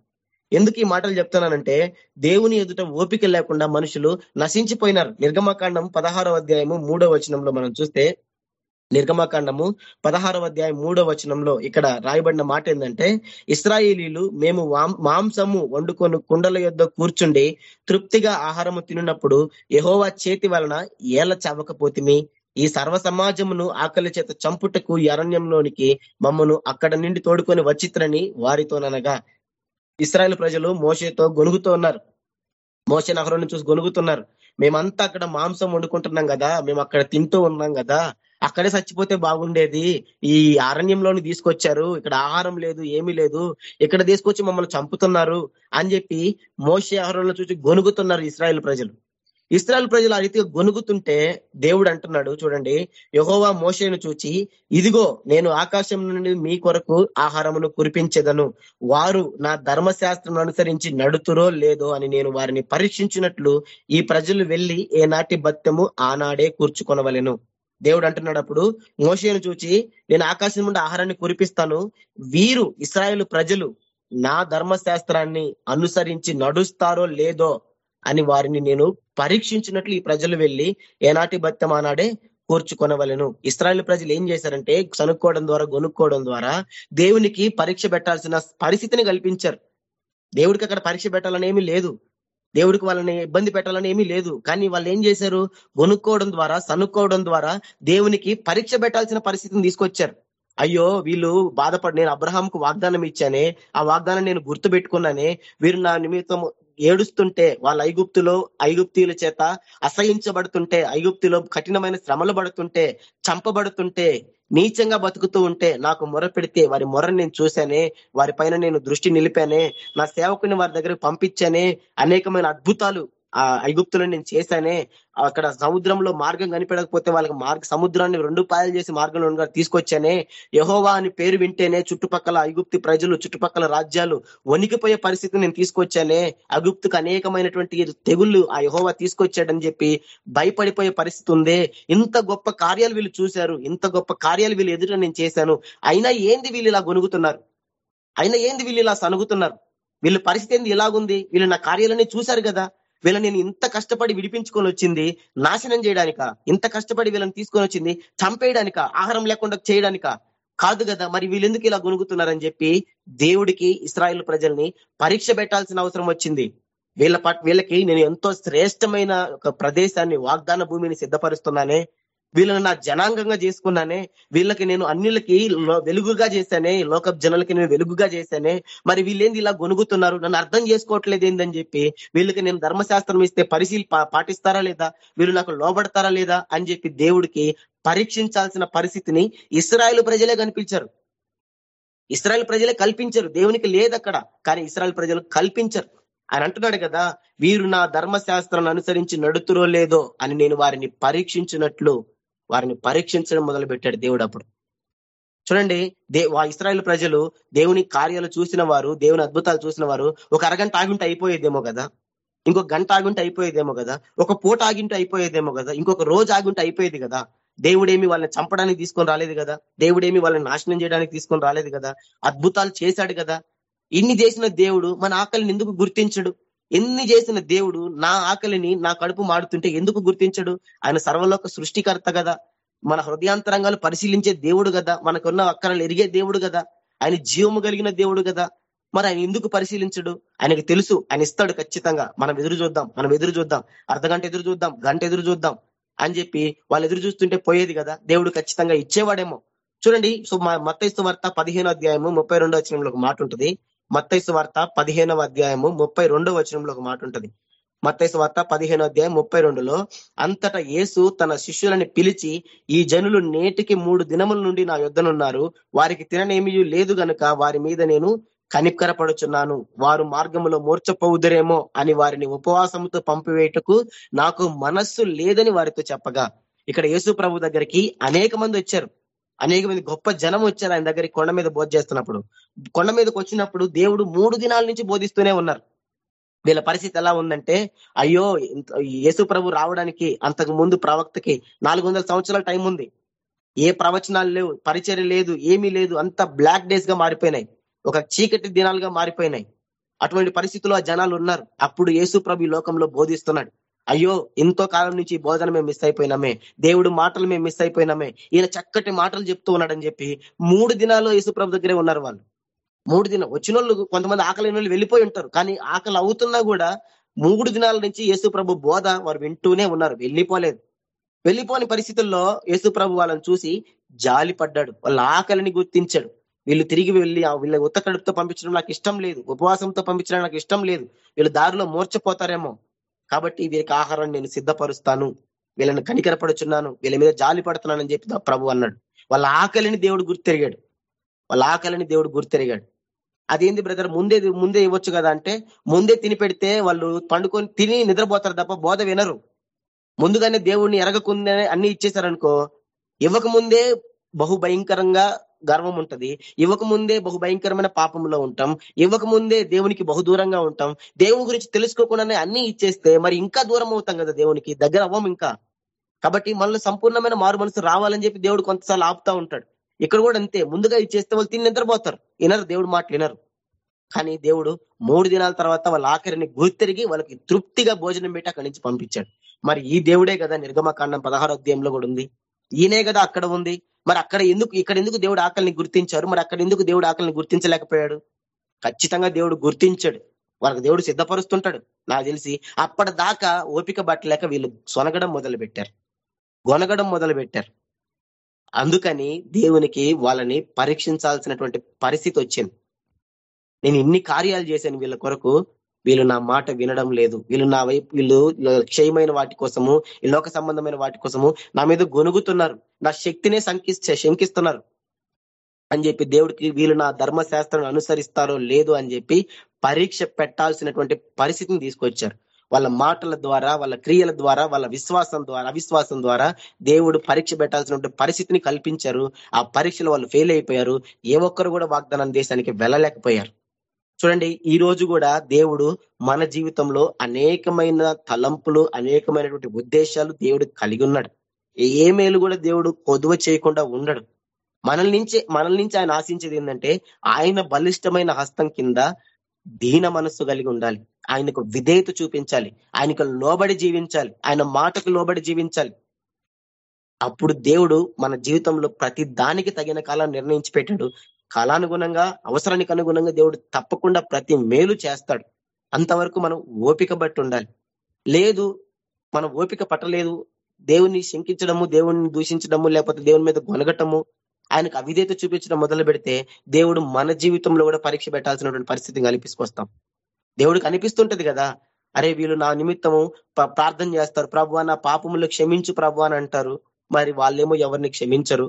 ఎందుకు ఈ మాటలు చెప్తున్నానంటే దేవుని ఎదుట ఓపిక లేకుండా మనుషులు నశించిపోయినారు. నిర్గమకాండం పదహారో అధ్యాయము మూడో వచనంలో మనం చూస్తే నిర్గమకాండము పదహారవ అధ్యాయం మూడో వచనంలో ఇక్కడ రాయబడిన మాట ఏంటంటే ఇస్రాయేలీలు మేము మాంసము వండుకొని కుండల యొద్ కూర్చుండి తృప్తిగా ఆహారము తినున్నప్పుడు యహోవా చేతి వలన ఏల చావకపోతిమి. ఈ సర్వ సమాజమును ఆకలి చేత చంపుటకు అరణ్యంలోనికి మమ్మను అక్కడ నుండి తోడుకొని వచ్చిత్రని వారితోననగా ఇస్రాయల్ ప్రజలు మోసేతో గొనుగుతూ ఉన్నారు. మోసే నగరం చూసి గొనుగుతున్నారు. మేమంతా అక్కడ మాంసం వండుకుంటున్నాం కదా మేము అక్కడ తింటూ ఉన్నాం కదా అక్కడే చచ్చిపోతే బాగుండేది. ఈ అరణ్యంలోని తీసుకొచ్చారు. ఇక్కడ ఆహారం లేదు ఏమీ లేదు. ఇక్కడ తీసుకొచ్చి మమ్మల్ని చంపుతున్నారు అని చెప్పి మోసే ఆహారంలో చూసి గొనుగుతున్నారు ఇస్రాయల్ ప్రజలు. ఇస్రాయల్ ప్రజలు ఆ రీతిగా గొనుగుతుంటే దేవుడు అంటున్నాడు చూడండి యహోవా మోసేను చూచి ఇదిగో నేను ఆకాశం నుండి మీ కొరకు ఆహారమును కురిపించేదను. వారు నా ధర్మశాస్త్రం అనుసరించి నడుతురో లేదో అని నేను వారిని పరీక్షించినట్లు ఈ ప్రజలు వెళ్ళి ఏనాటి భత్యము ఆనాడే కూర్చుకొనవలెను. దేవుడు అంటున్నాడు అప్పుడు మోషేను చూచి నేను ఆకాశం నుండి ఆహారాన్ని కురిపిస్తాను. వీరు ఇస్రాయేల్ ప్రజలు నా ధర్మశాస్త్రాన్ని అనుసరించి నడుస్తారో లేదో అని వారిని నేను పరీక్షించినట్లు ఈ ప్రజలు వెళ్ళి ఏనాటి బత్తమానాడే కూర్చుకొనవలను. ఇస్రాయల్ ప్రజలు ఏం చేశారంటే కనుక్కోవడం ద్వారా కొనుక్కోవడం ద్వారా దేవునికి పరీక్ష పెట్టాల్సిన పరిస్థితిని కల్పించారు. దేవుడికి అక్కడ పరీక్ష పెట్టాలని ఏమీ లేదు. దేవుడికి వాళ్ళని ఇబ్బంది పెట్టాలని ఏమీ లేదు. కానీ వాళ్ళు ఏం చేశారు? కొనుక్కోవడం ద్వారా సనుక్కోవడం ద్వారా దేవునికి పరీక్ష పెట్టాల్సిన పరిస్థితిని తీసుకొచ్చారు. అయ్యో వీళ్ళు బాధపడి నేను అబ్రహాంకు వాగ్దానం ఇచ్చానే ఆ వాగ్దానం నేను గుర్తు పెట్టుకున్నానే వీరు నా నిమిత్తం ఏడుస్తుంటే వాళ్ళ ఐగుప్తులో ఐగుప్తీయుల చేత అసహించబడుతుంటే ఐగుప్తిలో కఠినమైన శ్రమలు పడుతుంటే చంపబడుతుంటే నీచంగా బతుకుతూ ఉంటే నాకు మొర పెడితే వారి మొరని నేను చూశానే వారి పైన నేను దృష్టి నిలిపానే నా సేవకుని వారి దగ్గరకు పంపించానే అనేకమైన అద్భుతాలు. ఆ ఐగుప్తులను నేను చేశానే అక్కడ సముద్రంలో మార్గం కనిపెడకపోతే వాళ్ళకి మార్గ సముద్రాన్ని రెండు పాయలు చేసి మార్గంలో తీసుకొచ్చానే యహోవా అని పేరు వింటేనే చుట్టుపక్కల ఐగుప్తి ప్రజలు చుట్టుపక్కల రాజ్యాలు వణికిపోయే పరిస్థితి నేను తీసుకొచ్చానే అగుప్తుకు అనేకమైనటువంటి తెగుళ్ళు ఆ యహోవా తీసుకొచ్చాడని చెప్పి భయపడిపోయే పరిస్థితి ఉందే. ఇంత గొప్ప కార్యాలు వీళ్ళు చూశారు ఇంత గొప్ప కార్యాలు వీళ్ళు ఎదుట నేను చేశాను. అయినా ఏంది వీళ్ళు ఇలా గొనుగుతున్నారు అయినా ఏంది వీళ్ళు ఇలా సనుగుతున్నారు వీళ్ళ పరిస్థితి ఏంది ఇలాగుంది? వీళ్ళు నా కార్యాలన్నీ చూశారు కదా? వీళ్ళని నేను ఇంత కష్టపడి విడిపించుకొని వచ్చింది నాశనం చేయడానిక? ఇంత కష్టపడి వీళ్ళని తీసుకొని వచ్చింది చంపేయడానిక? ఆహారం లేకుండా చేయడానిక? కాదు కదా మరి వీళ్ళెందుకు ఇలా గొనుగుతున్నారని చెప్పి దేవుడికి ఇస్రాయిల్ ప్రజల్ని పరీక్ష పెట్టాల్సిన అవసరం వచ్చింది. వీళ్ళ వీళ్ళకి నేను ఎంతో శ్రేష్టమైన ఒక ప్రదేశాన్ని వాగ్దాన భూమిని సిద్ధపరుస్తున్నానే వీళ్ళని నా జనాంగంగా చేసుకున్నానే వీళ్ళకి నేను అన్నిలకి వెలుగుగా చేశానే లోక జనాలకి నేను వెలుగుగా చేశానే మరి వీళ్ళేంది ఇలా గొనుగుతున్నారు నన్ను అర్థం చేసుకోవట్లేదు ఏందని చెప్పి వీళ్ళకి నేను ధర్మశాస్త్రం ఇస్తే పరిశీలి పాటిస్తారా లేదా? వీళ్ళు నాకు లోబడతారా లేదా? అని చెప్పి దేవుడికి పరీక్షించాల్సిన పరిస్థితిని ఇస్రాయల్ ప్రజలే కనిపించారు. ఇస్రాయల్ ప్రజలే కల్పించరు. దేవునికి లేదక్కడ కానీ ఇస్రాయల్ ప్రజలు కల్పించరు. ఆయన అంటున్నాడు కదా వీరు నా ధర్మశాస్త్రాన్ని అనుసరించి నడుతురో లేదో అని నేను వారిని పరీక్షించినట్లు వారిని పరీక్షించడం మొదలు పెట్టాడు దేవుడు అప్పుడు. చూడండి దే ఇస్రాయల్ ప్రజలు దేవుని కార్యాలు చూసిన వారు దేవుని అద్భుతాలు చూసిన వారు ఒక అరగంట ఆగింటే అయిపోయేదేమో కదా? ఇంకొక గంట ఆగింటే అయిపోయేదేమో కదా? ఒక పూట ఆగింటే అయిపోయేదేమో కదా? ఇంకొక రోజు ఆగింటే అయిపోయేది కదా? దేవుడేమి వాళ్ళని చంపడానికి తీసుకొని రాలేదు కదా? దేవుడేమి వాళ్ళని నాశనం చేయడానికి తీసుకొని రాలేదు కదా? అద్భుతాలు చేశాడు కదా? ఇన్ని చేసిన దేవుడు మన ఆకలిని ఎందుకు గుర్తించడు? ఎన్ని చేసిన దేవుడు నా ఆకలిని నా కడుపు మాడుతుంటే ఎందుకు గుర్తించడు? ఆయన సర్వలోక సృష్టికర్త కదా మన హృదయాంతరంగాలు పరిశీలించే దేవుడు కదా మనకున్న అక్కరలు ఎరిగే దేవుడు కదా ఆయన జీవము కలిగిన దేవుడు కదా మరి ఆయన ఎందుకు పరిశీలించడు? ఆయనకు తెలుసు. ఆయన ఇస్తాడు ఖచ్చితంగా. మనం ఎదురు చూద్దాం. మనం ఎదురు చూద్దాం. అర్ధ గంట ఎదురు చూద్దాం. గంట ఎదురు చూద్దాం అని చెప్పి వాళ్ళు ఎదురు చూస్తుంటే పోయేది కదా దేవుడు ఖచ్చితంగా ఇచ్చేవాడేమో. చూడండి సో మత్తైసు వార్త పదిహేను అధ్యాయము ముప్పై రెండో వచనంలో ఒక మాట ఉంటుంది. మత్తైసు వార్త పదిహేనవ అధ్యాయము ముప్పై రెండో వచనంలో ఒక మాట ఉంటుంది. మత్తైసు వార్త పదిహేనో అధ్యాయం ముప్పై రెండులో అంతటా యేసు తన శిష్యులని పిలిచి ఈ జనులు నేటికి మూడు దినముల నుండి నా యుద్ధనున్నారు వారికి తిననేమీ లేదు గనుక వారి మీద నేను కనికరపడుచున్నాను. వారు మార్గములో మూర్చపోవుదురేమో అని వారిని ఉపవాసంతో పంపివేయటకు నాకు మనస్సు లేదని వారితో చెప్పగా. ఇక్కడ యేసు ప్రభు దగ్గరికి అనేక మంది వచ్చారు. అనేక మంది గొప్ప జనం వచ్చారు ఆయన దగ్గరికి కొండ మీద బోధ చేస్తున్నప్పుడు. కొండ మీదకి వచ్చినప్పుడు దేవుడు మూడు దినాల నుంచి బోధిస్తూనే ఉన్నారు. వీళ్ళ పరిస్థితి ఎలా ఉందంటే అయ్యో యేసు ప్రభు రావడానికి అంతకు ముందు ప్రవక్తకి నాలుగు సంవత్సరాల టైం ఉంది. ఏ ప్రవచనాలు లేవు పరిచయం లేదు ఏమీ లేదు అంత బ్లాక్ డేస్గా మారిపోయినాయి. ఒక చీకటి దినాలుగా మారిపోయినాయి. అటువంటి పరిస్థితుల్లో ఆ జనాలు ఉన్నారు. అప్పుడు యేసు ప్రభు లోకంలో బోధిస్తున్నాడు. అయ్యో ఎంతో కాలం నుంచి బోధన మేము మిస్ అయిపోయినామే. దేవుడు మాటలు మేము మిస్ అయిపోయినామే. ఈయన చక్కటి మాటలు చెప్తూ ఉన్నాడని చెప్పి మూడు దినాల్లో యేసుప్రభు దగ్గరే ఉన్నారు వాళ్ళు. మూడు దినం వచ్చిన వాళ్ళు కొంతమంది ఆకలి వాళ్ళు వెళ్ళిపోయి ఉంటారు. కానీ ఆకలి అవుతున్నా కూడా మూడు దినాల నుంచి యేసుప్రభు బోధ వారు వింటూనే ఉన్నారు. వెళ్ళిపోలేదు. వెళ్ళిపోని పరిస్థితుల్లో యేసుప్రభు వాళ్ళని చూసి జాలి పడ్డాడు. వాళ్ళ ఆకలిని గుర్తించాడు. వీళ్ళు తిరిగి వెళ్ళి వీళ్ళ ఉత్త కడుపుతో పంపించడం నాకు ఇష్టం లేదు. ఉపవాసంతో పంపించడం నాకు ఇష్టం లేదు. వీళ్ళు దారిలో మూర్చపోతారేమో కాబట్టి వీరికి ఆహారాన్ని నేను సిద్ధపరుస్తాను. వీళ్ళని కనికరపడుచున్నాను. వీళ్ళ మీద జాలి పడుతున్నానని చెప్పి ప్రభు అన్నాడు. వాళ్ళ ఆకలిని దేవుడు గుర్తిరిగాడు. వాళ్ళ ఆకలిని దేవుడు గుర్తిరిగాడు. అదేంది బ్రదర్? ముందే ముందే ఇవ్వచ్చు కదా అంటే ముందే తిని పెడితే వాళ్ళు పండుకొని తిని నిద్రపోతారు తప్ప బోధ వినరు. ముందుగానే దేవుడిని ఎరగకుందే అన్ని ఇచ్చేసారనుకో ఇవ్వకముందే బహుభయంకరంగా బహు భయంకరంగా గర్వం ఉంటది ఇవ్వక ముందే బహు భయంకరమైన పాపంలో ఉంటాం. ఇవ్వక ముందే దేవునికి బహు దూరంగా ఉంటాం. దేవుని గురించి తెలుసుకోకుండానే అన్ని ఇచ్చేస్తే మరి ఇంకా దూరం అవుతాం కదా దేవునికి. దగ్గర అవ్వం ఇంకా. కాబట్టి మనలో సంపూర్ణమైన మారు మనసు రావాలని చెప్పి దేవుడు కొంతసార్లు ఆపుతా ఉంటాడు. ఇక్కడ కూడా అంతే. ముందుగా ఇచ్చేస్తే వాళ్ళు తిని నిద్రపోతారు. వినరు. దేవుడు మాటలు వినరు. కానీ దేవుడు మూడు దినాల తర్వాత వాళ్ళ ఆఖరిని గుర్తిరిగి వాళ్ళకి తృప్తిగా భోజనం పెట్టి అక్కడి నుంచి పంపించాడు. మరి ఈ దేవుడే కదా నిర్గమకాండం పదహారో అధ్యాయంలో కూడా ఉంది. ఈయనే కదా అక్కడ ఉంది. మరి అక్కడ ఎందుకు ఇక్కడ ఎందుకు దేవుడు ఆకలిని గుర్తించారు? మరి అక్కడ ఎందుకు దేవుడు ఆకలిని గుర్తించలేకపోయాడు? ఖచ్చితంగా దేవుడు గుర్తించాడు. వాళ్ళకి దేవుడు సిద్ధపరుస్తుంటాడు. నాకు తెలిసి అప్పటిదాకా ఓపిక పట్టలేక వీళ్ళు సొనగడం మొదలు పెట్టారు గొనగడం మొదలు పెట్టారు అందుకని దేవునికి వాళ్ళని పరీక్షించాల్సినటువంటి పరిస్థితి వచ్చింది. నేను ఇన్ని కార్యాలు చేశాను వీళ్ళ కొరకు. వీళ్ళు నా మాట వినడం లేదు. వీళ్ళు నా వైపు వీళ్ళు క్షయమైన వాటి కోసము ఈ లోక సంబంధమైన వాటి కోసము నా మీద గొనుగుతున్నారు. నా శక్తినే శంకి శంకిస్తున్నారు. అని చెప్పి దేవుడికి వీళ్ళు నా ధర్మశాస్త్రం అనుసరిస్తారో లేదు అని చెప్పి పరీక్ష పెట్టాల్సినటువంటి పరిస్థితిని తీసుకొచ్చారు. వాళ్ళ మాటల ద్వారా వాళ్ళ క్రియల ద్వారా వాళ్ళ విశ్వాసం ద్వారా అవిశ్వాసం ద్వారా దేవుడు పరీక్ష పెట్టాల్సిన పరిస్థితిని కల్పించారు. ఆ పరీక్షలో వాళ్ళు ఫెయిల్ అయిపోయారు. ఏ ఒక్కరు కూడా వాగ్దానం దేశానికి వెళ్ళలేకపోయారు. చూడండి ఈ రోజు కూడా దేవుడు మన జీవితంలో అనేకమైన తలంపులు అనేకమైనటువంటి ఉద్దేశాలు దేవుడు కలిగి ఉన్నాడు. ఏ మేలు కూడా దేవుడు కొదువ చేయకుండా ఉండడు. మనల్ నుంచి మనల్ నుంచి ఆయన ఆశించేది ఏంటంటే ఆయన బలిష్టమైన హస్తం కింద దీన మనస్సు కలిగి ఉండాలి. ఆయనకు విధేయత చూపించాలి. ఆయనకు లోబడి జీవించాలి. ఆయన మాటకు లోబడి జీవించాలి. అప్పుడు దేవుడు మన జీవితంలో ప్రతి దానికి తగిన కాలం నిర్ణయించి పెట్టాడు. కాలానుగుణంగా అవసరానికి అనుగుణంగా దేవుడు తప్పకుండా ప్రతి మేలు చేస్తాడు. అంతవరకు మనం ఓపిక బట్టి ఉండాలి. లేదు మనం ఓపిక పట్టలేదు దేవుని శంకించడము దేవుణ్ణి దూషించడము లేకపోతే దేవుని మీద కొనగటము ఆయనకు అవిధేత చూపించడం మొదలు పెడితే దేవుడు మన జీవితంలో కూడా పరీక్ష పెట్టాల్సినటువంటి పరిస్థితిని కల్పించుకొస్తాం దేవుడికి కనిపిస్తుంటది కదా అరే వీళ్ళు నా నిమిత్తము ప్రార్థన చేస్తారు ప్రభు నా పాపములు క్షమించు ప్రభు అని అంటారు. మరి వాళ్ళేమో ఎవరిని క్షమించరు.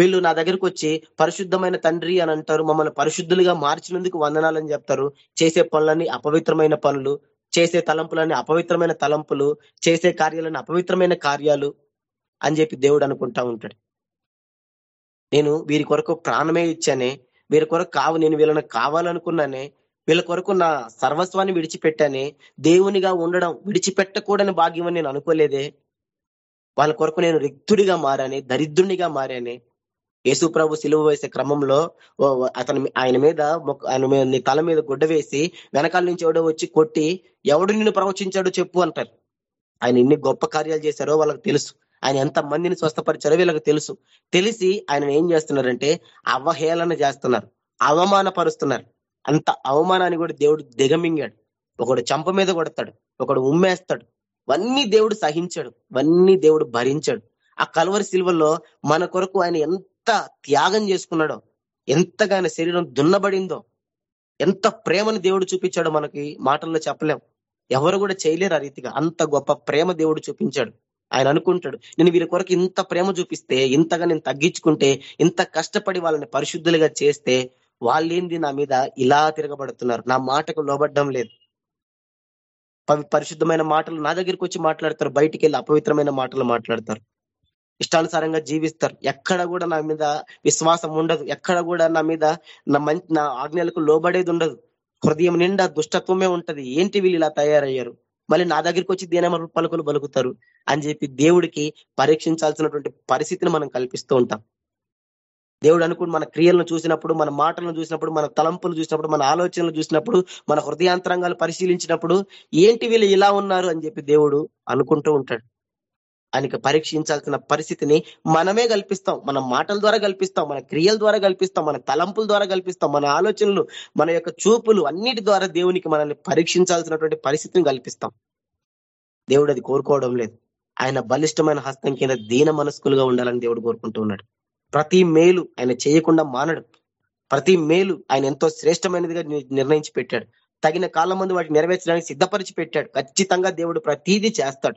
వీళ్ళు నా దగ్గరకు వచ్చి పరిశుద్ధమైన తండ్రి అని అంటారు. మమ్మల్ని పరిశుద్ధులుగా మార్చినందుకు వందనాలని చెప్తారు. చేసే పనులన్నీ అపవిత్రమైన పనులు చేసే తలంపులన్నీ అపవిత్రమైన తలంపులు చేసే కార్యాలన్నీ అపవిత్రమైన కార్యాలు అని చెప్పి దేవుడు అనుకుంటా ఉంటాడు. నేను వీరి కొరకు ప్రాణమే ఇచ్చానే వీరి కొరకు కావు నేను వీళ్ళని కావాలనుకున్నానే వీళ్ళ కొరకు నా సర్వస్వాన్ని విడిచిపెట్టానే దేవునిగా ఉండడం విడిచిపెట్టకూడని భాగ్యం నేను అనుకోలేదే వాళ్ళ కొరకు నేను రిక్తుడిగా మారానే దరిద్రునిగా మారానే యేసు ప్రభు సిలువ వేసే క్రమంలో అతని ఆయన మీద ఆయన మీద తల మీద గుడ్డ వేసి వెనకాల నుంచి ఎవడో వచ్చి కొట్టి ఎవడు నిన్ను ప్రవచించాడో చెప్పు అంటారు. ఆయన ఎన్ని గొప్ప కార్యాలు చేశారో వాళ్ళకి తెలుసు. ఆయన ఎంత మందిని స్వస్థపరిచారో వీళ్ళకి తెలుసు. తెలిసి ఆయన ఏం చేస్తున్నారంటే అవహేళన చేస్తున్నారు. అవమానపరుస్తున్నారు. అంత అవమానాన్ని కూడా దేవుడు దిగమింగాడు. ఒకడు చంప మీద కొడతాడు. ఒకడు ఉమ్మేస్తాడు. ఇవన్నీ దేవుడు సహించాడు. ఇవన్నీ దేవుడు భరించాడు. ఆ కలవరి శిల్వల్లో మన కొరకు ఆయన ఎంత త్యాగం చేసుకున్నాడో ఎంతగా ఆయన శరీరం దున్నబడిందో ఎంత ప్రేమను దేవుడు చూపించాడో మనకి మాటల్లో చెప్పలేం. ఎవరు కూడా చేయలేరు ఆ రీతిగా. అంత గొప్ప ప్రేమ దేవుడు చూపించాడు. ఆయన అనుకుంటాడు నేను వీరి కొరకు ఇంత ప్రేమ చూపిస్తే ఇంతగా నేను తగ్గించుకుంటే ఇంత కష్టపడి వాళ్ళని పరిశుద్ధులుగా చేస్తే వాళ్ళేంది నా మీద ఇలా తిరగబడుతున్నారు? నా మాటకు లోబడ్డం లేదు. పరిశుద్ధమైన మాటలు నా దగ్గరికి వచ్చి మాట్లాడతారు బయటికి వెళ్ళి అపవిత్రమైన మాటలు మాట్లాడతారు. ఇష్టానుసారంగా జీవిస్తారు. ఎక్కడ కూడా నా మీద విశ్వాసం ఉండదు. ఎక్కడ కూడా నా మీద నా మంచి నా ఆజ్ఞలకు లోబడేది ఉండదు. హృదయం నిండా దుష్టత్వమే ఉంటది. ఏంటి వీళ్ళు ఇలా తయారయ్యారు? మళ్ళీ నా దగ్గరికి వచ్చి దేనమ పలుకులు పలుకుతారు అని చెప్పి దేవుడికి పరీక్షించాల్సినటువంటి పరిస్థితిని మనం కల్పిస్తూ ఉంటాం. దేవుడు అనుకుని మన క్రియలను చూసినప్పుడు మన మాటలను చూసినప్పుడు మన తలంపులు చూసినప్పుడు మన ఆలోచనలు చూసినప్పుడు మన హృదయాంతరంగాలు పరిశీలించినప్పుడు ఏంటి వీళ్ళు ఇలా ఉన్నారు అని చెప్పి దేవుడు అనుకుంటూ ఉంటాడు. ఆయనకి పరీక్షించాల్సిన పరిస్థితిని మనమే కల్పిస్తాం. మన మాటల ద్వారా కల్పిస్తాం. మన క్రియల ద్వారా కల్పిస్తాం. మన తలంపుల ద్వారా కల్పిస్తాం. మన ఆలోచనలు మన యొక్క చూపులు అన్నిటి ద్వారా దేవునికి మనల్ని పరీక్షించాల్సినటువంటి పరిస్థితిని కల్పిస్తాం. దేవుడు అది కోరుకోవడం లేదు. ఆయన బలిష్టమైన హస్తం కింద దీన మనస్కులుగా ఉండాలని దేవుడు కోరుకుంటూ ఉన్నాడు. ప్రతి మేలు ఆయన చేయకుండా మానడు. ప్రతి మేలు ఆయన ఎంతో శ్రేష్టమైనదిగా నిర్ణయించి పెట్టాడు. తగిన కాలం ముందు వాటిని నెరవేర్చడానికి సిద్ధపరిచి పెట్టాడు. ఖచ్చితంగా దేవుడు ప్రతీది చేస్తాడు.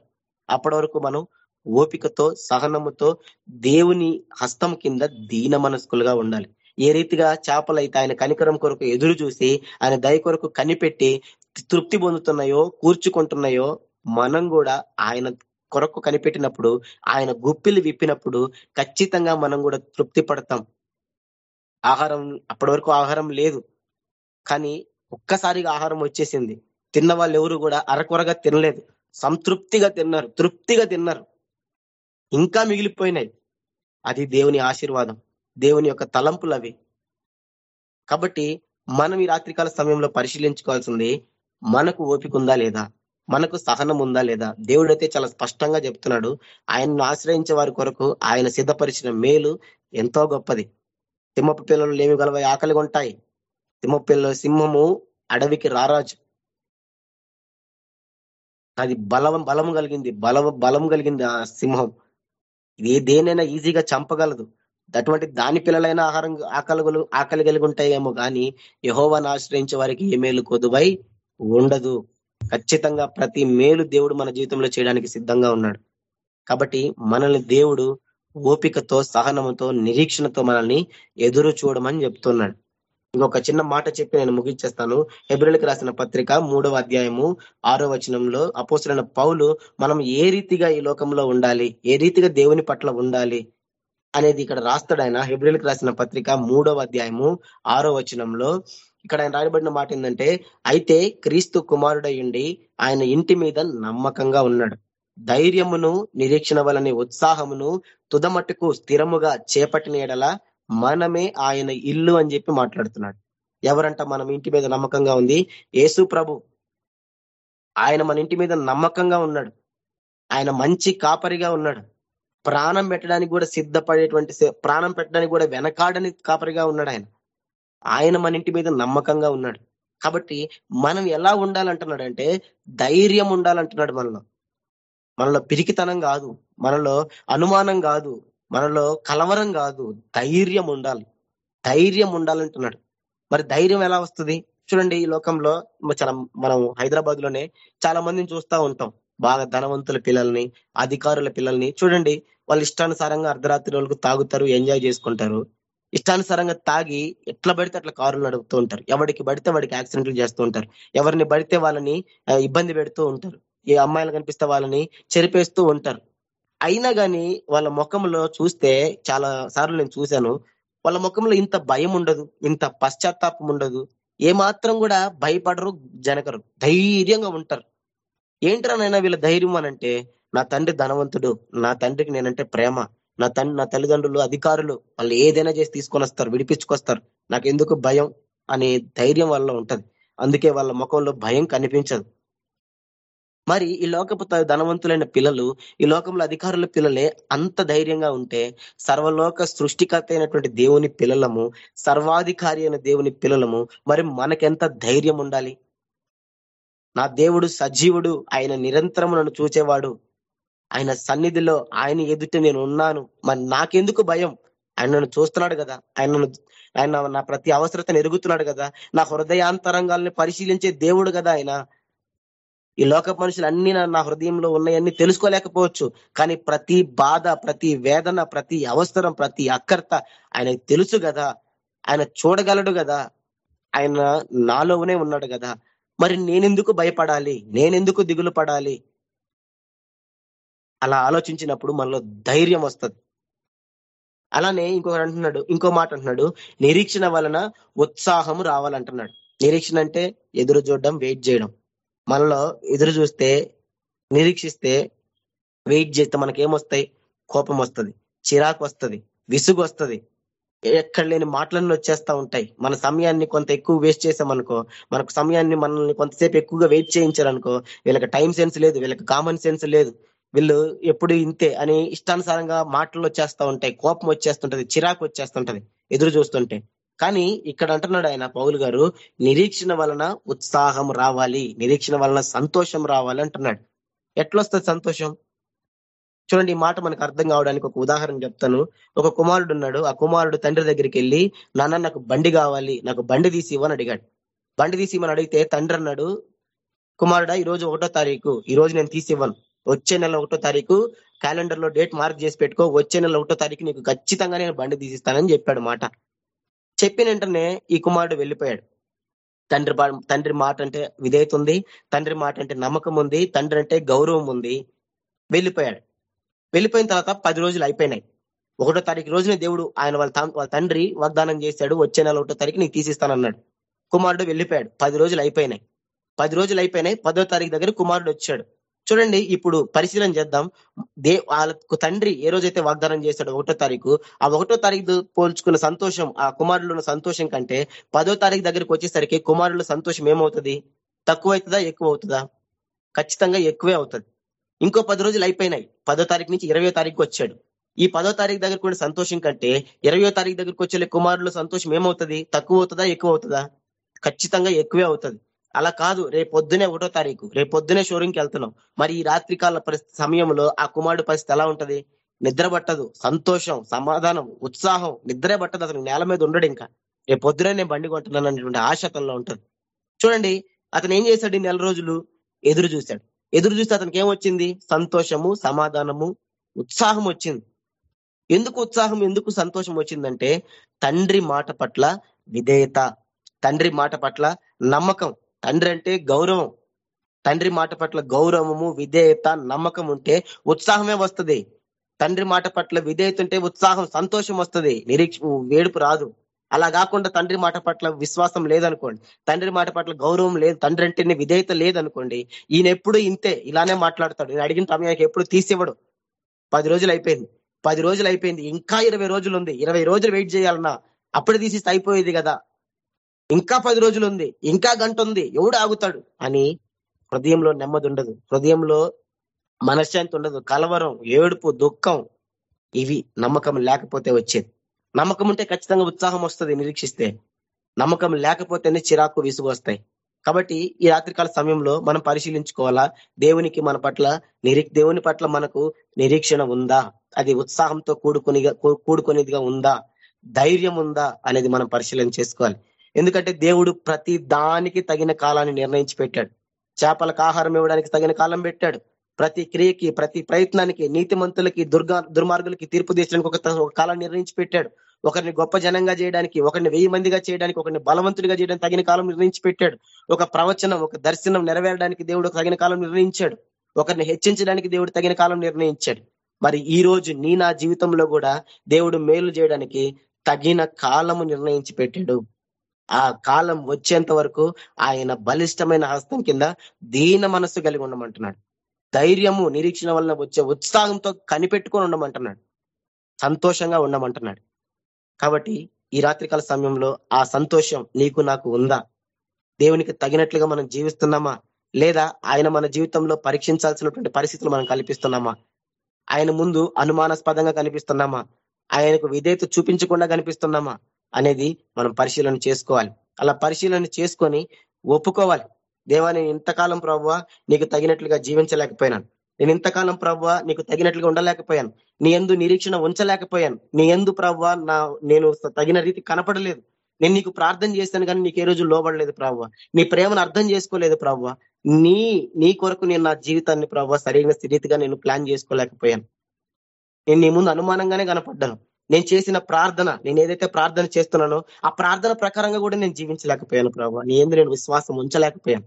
అప్పటి వరకు మనం ఓపికతో సహనముతో దేవుని హస్తం కింద దీన మనస్కులుగా ఉండాలి. ఏ రీతిగా చేపలు అయితే ఆయన కనికరం కొరకు ఎదురు చూసి ఆయన దయ కొరకు కనిపెట్టి తృప్తి పొందుతున్నాయో కూర్చుకుంటున్నాయో మనం కూడా ఆయన కొరకు కనిపెట్టినప్పుడు ఆయన గుప్పిలు విప్పినప్పుడు ఖచ్చితంగా మనం కూడా తృప్తి పడతాం. ఆహారం అప్పటి వరకు ఆహారం లేదు. కానీ ఒక్కసారిగా ఆహారం వచ్చేసింది. తిన్న వాళ్ళు ఎవరు కూడా అరకొరగా తినలేదు. సంతృప్తిగా తిన్నారు. తృప్తిగా తిన్నారు. ఇంకా మిగిలిపోయినాయి. అది దేవుని ఆశీర్వాదం దేవుని యొక్క తలంపులు అవి. కాబట్టి మనం ఈ రాత్రికాల సమయంలో పరిశీలించుకోవాల్సింది మనకు ఓపిక ఉందా లేదా? మనకు సహనం ఉందా లేదా? దేవుడైతే చాలా స్పష్టంగా చెప్తున్నాడు. ఆయనను ఆశ్రయించే వారి కొరకు ఆయన సిద్ధపరిచిన మేలు ఎంతో గొప్పది. సింహపు పిల్లలు లేమి గలవ ఆకలి ఉంటాయి. సింహపు పిల్లలు సింహము అడవికి రారాజు. అది బలం బలం కలిగింది బలం బలం కలిగింది ఆ సింహం. ఇది దేనైనా ఈజీగా చంపగలదు. అటువంటి దాని పిల్లలైన ఆహారం ఆకలి ఆకలి కలిగి ఉంటాయేమో కానీ యహోవాను ఆశ్రయించే వారికి ఏ మేలు కొదువై ఉండదు. ఖచ్చితంగా ప్రతి మేలు దేవుడు మన జీవితంలో చేయడానికి సిద్ధంగా ఉన్నాడు. కాబట్టి మనల్ని దేవుడు ఓపికతో సహనముతో నిరీక్షణతో మనల్ని ఎదురు చూడమని చెప్తున్నాడు. ఇంకొక చిన్న మాట చెప్పి నేను ముగించేస్తాను. హెబ్రిల్కి రాసిన పత్రిక మూడవ అధ్యాయము ఆరో వచనంలో అపోసరైన పౌలు మనం ఏ రీతిగా ఈ లోకంలో ఉండాలి? ఏ రీతిగా దేవుని పట్ల ఉండాలి? అనేది ఇక్కడ రాస్తాడు ఆయన. హెబ్రిల్కి రాసిన పత్రిక మూడవ అధ్యాయము ఆరో వచనంలో ఇక్కడ ఆయన రాయబడిన మాట ఏంటంటే అయితే క్రీస్తు కుమారుడయ్యుండి ఆయన ఇంటి మీద నమ్మకంగా ఉన్నాడు. ధైర్యమును నిరీక్షణ వలని ఉత్సాహమును తుదమట్టుకు స్థిరముగా చేపట్టిన ఎడల మనమే ఆయన ఇల్లు అని చెప్పి మాట్లాడుతున్నాడు. ఎవరంట మనం ఇంటి మీద నమ్మకంగా ఉంది? యేసు ప్రభు. ఆయన మన ఇంటి మీద నమ్మకంగా ఉన్నాడు. ఆయన మంచి కాపరిగా ఉన్నాడు. ప్రాణం పెట్టడానికి కూడా సిద్ధపడేటువంటి ప్రాణం పెట్టడానికి కూడా వెనకాడని కాపరిగా ఉన్నాడు ఆయన. ఆయన మన ఇంటి మీద నమ్మకంగా ఉన్నాడు. కాబట్టి మనం ఎలా ఉండాలంటున్నాడు అంటే ధైర్యం ఉండాలంటున్నాడు మనలో. మనలో పిరికితనం కాదు. మనలో అనుమానం కాదు. మనలో కలవరం కాదు ధైర్యం ఉండాలి. ధైర్యం ఉండాలంటున్నాడు. మరి ధైర్యం ఎలా వస్తుంది? చూడండి ఈ లోకంలో చాలా మనం హైదరాబాద్లోనే చాలా మందిని చూస్తూ ఉంటాం. బాగా ధనవంతుల పిల్లల్ని అధికారుల పిల్లల్ని. చూడండి వాళ్ళు ఇష్టానుసారంగా అర్ధరాత్రి వాళ్ళకు తాగుతారు ఎంజాయ్ చేసుకుంటారు. ఇష్టానుసారంగా తాగి ఎట్లా పడితే అట్లా కారులు నడుపుతూ ఉంటారు. ఎవరికి పడితే వాడికి యాక్సిడెంట్లు చేస్తూ ఉంటారు. ఎవరిని పడితే వాళ్ళని ఇబ్బంది పెడుతూ ఉంటారు. ఏ అమ్మాయిలు కనిపిస్తే వాళ్ళని చెరిపేస్తూ ఉంటారు. అయినా కానీ వాళ్ళ ముఖంలో చూస్తే చాలా సార్లు నేను చూశాను. వాళ్ళ ముఖంలో ఇంత భయం ఉండదు ఇంత పశ్చాత్తాపం ఉండదు. ఏమాత్రం కూడా భయపడరు జనకరు. ధైర్యంగా ఉంటారు. ఏంటరా నైనా వీళ్ళ ధైర్యం అనంటే నా తండ్రి ధనవంతుడు నా తండ్రికి నేనంటే ప్రేమ. నా తండ్రి నా తల్లిదండ్రులు అధికారులు వాళ్ళు ఏదైనా చేసి తీసుకొని వస్తారు విడిపించుకొస్తారు. నాకు ఎందుకు భయం? అనే ధైర్యం వల్ల ఉంటది. అందుకే వాళ్ళ ముఖంలో భయం కనిపించదు. మరి ఈ లోకపు ధనవంతులైన పిల్లలు ఈ లోకంలో అధికారుల పిల్లలే అంత ధైర్యంగా ఉంటే సర్వలోక సృష్టికర్త అయినటువంటి దేవుని పిల్లలము సర్వాధికారి అయిన దేవుని పిల్లలము మరి మనకెంత ధైర్యం ఉండాలి? నా దేవుడు సజీవుడు ఆయన నిరంతరము నన్ను చూచేవాడు. ఆయన సన్నిధిలో ఆయన ఎదుట నేను ఉన్నాను. మరి నాకెందుకు భయం? ఆయన నన్ను చూస్తున్నాడు కదా. ఆయన ఆయన నా ప్రతి అవసరతను ఎరుగుతున్నాడు కదా. నా హృదయాంతరంగాల్ని పరిశీలించే దేవుడు కదా ఆయన. ఈ లోక మనుషులు అన్ని నా హృదయంలో ఉన్నాయన్నీ తెలుసుకోలేకపోవచ్చు. కానీ ప్రతి బాధ ప్రతి వేదన ప్రతి అవసరం ప్రతి అక్కర్త ఆయన తెలుసు కదా ఆయన చూడగలడు కదా ఆయన నాలోనే ఉన్నాడు కదా మరి నేనెందుకు భయపడాలి? నేనెందుకు దిగులు పడాలి? అలా ఆలోచించినప్పుడు మనలో ధైర్యం వస్తుంది. అలానే ఇంకొకటి అంటున్నాడు ఇంకో మాట అంటున్నాడు నిరీక్షణ వలన ఉత్సాహం రావాలంటున్నాడు. నిరీక్షణ అంటే ఎదురు చూడడం వెయిట్ చేయడం. మనలో ఎదురు చూస్తే నిరీక్షిస్తే వెయిట్ చేస్తే మనకేమొస్తాయి? కోపం వస్తుంది చిరాకు వస్తుంది విసుగు వస్తుంది ఎక్కడ లేని మాటలన్నీ వచ్చేస్తా ఉంటాయి. మన సమయాన్ని కొంత ఎక్కువ వేస్ట్ చేసామనుకో మనకు సమయాన్ని మనల్ని కొంతసేపు ఎక్కువగా వెయిట్ చేయించారనుకో వీళ్ళకి టైం సెన్స్ లేదు వీళ్ళకి కామన్ సెన్స్ లేదు. వీళ్ళు ఎప్పుడు ఇంతే అని ఇష్టానుసారంగా మాటలు వచ్చేస్తూ ఉంటాయి కోపం వచ్చేస్తుంటది చిరాకు వచ్చేస్తుంటది ఎదురు చూస్తుంటే. కానీ ఇక్కడ అంటున్నాడు ఆయన పౌలు గారు నిరీక్షణ వలన ఉత్సాహం రావాలి నిరీక్షణ వలన సంతోషం రావాలి అంటున్నాడు. ఎట్లొస్తుంది సంతోషం? చూడండి ఈ మాట మనకు అర్థం కావడానికి ఒక ఉదాహరణ చెప్తాను. ఒక కుమారుడు ఉన్నాడు ఆ కుమారుడు తండ్రి దగ్గరికి వెళ్ళి నాన్న నాకు బండి కావాలి నాకు బండి తీసి ఇవ్వని అడిగాడు. బండి తీసి ఇవ్వని అడిగితే తండ్రి అన్నాడు కుమారుడా ఈ రోజు ఒకటో తారీఖు ఈ రోజు నేను తీసి ఇవ్వను. వచ్చే నెల ఒకటో తారీఖు క్యాలెండర్లో డేట్ మార్క్ చేసి పెట్టుకో వచ్చే నెల ఒకటో తారీఖు నీకు ఖచ్చితంగా నేను బండి తీసిస్తానని చెప్పాడు మాట. చెప్పిన వెంటనే ఈ కుమారుడు వెళ్ళిపోయాడు. తండ్రి తండ్రి మాట అంటే విధేయత ఉంది తండ్రి మాట అంటే నమ్మకం ఉంది తండ్రి అంటే గౌరవం ఉంది. వెళ్ళిపోయాడు. వెళ్ళిపోయిన తర్వాత పది రోజులు అయిపోయినాయి. ఒకటో తారీఖు రోజునే దేవుడు ఆయన వాళ్ళ వాళ్ళ తండ్రి వాగ్దానం చేశాడు వచ్చే నెల ఒకటో తారీఖు నీకు తీసిస్తానన్నాడు కుమారుడు వెళ్ళిపోయాడు. పది రోజులు అయిపోయినాయి. పది రోజులు అయిపోయినాయి. పదో తారీఖు దగ్గర కుమారుడు వచ్చాడు. చూడండి ఇప్పుడు పరిశీలన చేద్దాం. దే వాళ్ళకు తండ్రి ఏ రోజైతే వాగ్దానం చేశాడో ఒకటో తారీఖు ఆ ఒకటో తారీఖు పోల్చుకున్న సంతోషం ఆ కుమారుడు సంతోషం కంటే పదో తారీఖు దగ్గరికి వచ్చేసరికి కుమారుడు సంతోషం ఏమవుతుంది? తక్కువ అవుతుందా ఎక్కువ అవుతుందా ఖచ్చితంగా ఎక్కువే అవుతుంది. ఇంకో పది రోజులు అయిపోయినాయి. పదో తారీఖు నుంచి ఇరవయో తారీఖు వచ్చాడు. ఈ పదో తారీఖు దగ్గరకు సంతోషం కంటే ఇరవయో తారీఖు దగ్గరకు వచ్చే కుమారుల సంతోషం ఏమవుతుంది? తక్కువ అవుతుందా ఎక్కువ అవుతుందా ఖచ్చితంగా ఎక్కువే అవుతుంది. అలా కాదు రేపు పొద్దునే ఒకటో తారీఖు రేపు పొద్దునే షోరూంకి వెళ్తున్నాం. మరి ఈ రాత్రికాల పరిస్థితి సమయంలో ఆ కుమారుడు పరిస్థితి ఎలా ఉంటది? నిద్ర పట్టదు సంతోషం సమాధానం ఉత్సాహం నిద్రే పట్టదు అతను నేల మీద ఉండడు ఇంకా. రేపు పొద్దునే నేను బండి కొంటున్నాను అనేటువంటి ఆశ అతనిలో ఉంటుంది చూడండి అతను ఏం చేశాడు నెల రోజులు? ఎదురు చూశాడు. ఎదురు చూస్తే అతనికి ఏమొచ్చింది సంతోషము సమాధానము ఉత్సాహం వచ్చింది. ఎందుకు ఉత్సాహం ఎందుకు సంతోషం వచ్చిందంటే తండ్రి మాట పట్ల విధేయత తండ్రి మాట పట్ల నమ్మకం. తండ్రి అంటే గౌరవం. తండ్రి మాట పట్ల గౌరవము విధేయత నమ్మకం ఉంటే ఉత్సాహమే వస్తుంది. తండ్రి మాట పట్ల విధేయత ఉంటే ఉత్సాహం సంతోషం వస్తుంది. నిరీక్ష వేడుపు రాదు. అలా కాకుండా తండ్రి మాట పట్ల విశ్వాసం లేదనుకోండి తండ్రి మాట పట్ల గౌరవం లేదు తండ్రి అంటే విధేయత లేదనుకోండి ఈయన ఎప్పుడు ఇంతే ఇలానే మాట్లాడతాడు. నేను అడిగిన సమయానికి ఎప్పుడు తీసివ్వడు. పది రోజులు అయిపోయింది. పది రోజులు అయిపోయింది. ఇంకా ఇరవై రోజులు ఉంది. ఇరవై రోజులు వెయిట్ చేయాలన్నా అప్పుడు తీసి అయిపోయేది కదా. ఇంకా పది రోజులు ఉంది ఇంకా గంట ఉంది ఎవడు ఆగుతాడు? అని హృదయంలో నెమ్మది ఉండదు హృదయంలో మనశ్శాంతి ఉండదు. కలవరం ఏడుపు దుఃఖం ఇవి నమ్మకం లేకపోతే వచ్చేది. నమ్మకం ఉంటే ఖచ్చితంగా ఉత్సాహం వస్తుంది నిరీక్షిస్తే. నమ్మకం లేకపోతేనే చిరాకు విసుగు వస్తాయి. కాబట్టి ఈ రాత్రికాల సమయంలో మనం పరిశీలించుకోవాలా? దేవునికి మన పట్ల నిరీ దేవుని పట్ల మనకు నిరీక్షణ ఉందా? అది ఉత్సాహంతో కూడుకుని కూడుకునేదిగా ఉందా? ధైర్యం ఉందా? అనేది మనం పరిశీలన చేసుకోవాలి. ఎందుకంటే దేవుడు ప్రతి దానికి తగిన కాలాన్ని నిర్ణయించి పెట్టాడు. చేపలకు ఆహారం ఇవ్వడానికి తగిన కాలం పెట్టాడు. ప్రతి క్రియకి ప్రతి ప్రయత్నానికి నీతిమంతులకి దుర్గా దుర్మార్గులకి తీర్పు తీర్చడానికి ఒక కాలం నిర్ణయించి పెట్టాడు. ఒకరిని గొప్ప జనంగా చేయడానికి ఒకరిని వెయ్యి మందిగా చేయడానికి ఒకరిని బలవంతుడిగా చేయడానికి తగిన కాలం నిర్ణయించి పెట్టాడు. ఒక ప్రవచనం ఒక దర్శనం నెరవేరడానికి దేవుడు తగిన కాలం నిర్ణయించాడు. ఒకరిని హెచ్చించడానికి దేవుడు తగిన కాలం నిర్ణయించాడు. మరి ఈ రోజు నీ నా జీవితంలో కూడా దేవుడు మేలు చేయడానికి తగిన కాలము నిర్ణయించి పెట్టాడు. ఆ కాలం వచ్చేంత వరకు ఆయన బలిష్టమైన హస్తం కింద దీన మనస్సు కలిగి ఉండమంటున్నాడు. ధైర్యము నిరీక్షణ వలన వచ్చే ఉత్సాహంతో కనిపెట్టుకొని ఉండమంటున్నాడు. సంతోషంగా ఉండమంటున్నాడు. కాబట్టి ఈ రాత్రికాల సమయంలో ఆ సంతోషం నీకు నాకు ఉందా? దేవునికి తగినట్లుగా మనం జీవిస్తున్నామా? లేదా ఆయన మన జీవితంలో పరీక్షించాల్సినటువంటి పరిస్థితులు మనం కల్పిస్తున్నామా? ఆయన ముందు అనుమానాస్పదంగా కనిపిస్తున్నామా? ఆయనకు విధేయత చూపించకుండా కనిపిస్తున్నామా? అనేది మనం పరిశీలన చేసుకోవాలి. అలా పరిశీలన చేసుకొని ఒప్పుకోవాలి. దేవా నేను ఇంతకాలం ప్రభావ నీకు తగినట్లుగా జీవించలేకపోయినాను నేను ఇంతకాలం ప్రవ్వ నీకు తగినట్లుగా ఉండలేకపోయాను. నీ ఎందు నిరీక్షణ ఉంచలేకపోయాను. నీ ఎందు ప్రవ్వ నా నేను తగిన రీతి కనపడలేదు. నేను నీకు ప్రార్థన చేశాను కానీ నీకు ఏ రోజు లోబడలేదు ప్రవ్వ. నీ ప్రేమను అర్థం చేసుకోలేదు ప్రవ్వ. నీ నీ కొరకు నేను నా జీవితాన్ని ప్రవ్వ సరైన స్థితిగా నేను ప్లాన్ చేసుకోలేకపోయాను. నేను నీ ముందు అనుమానంగానే కనపడ్డాను. నేను చేసిన ప్రార్థన నేను ఏదైతే ప్రార్థన చేస్తున్నానో ఆ ప్రార్థన ప్రకారంగా కూడా నేను జీవించలేకపోయాను ప్రభావ నీ ఎందు నేను విశ్వాసం ఉంచలేకపోయాను.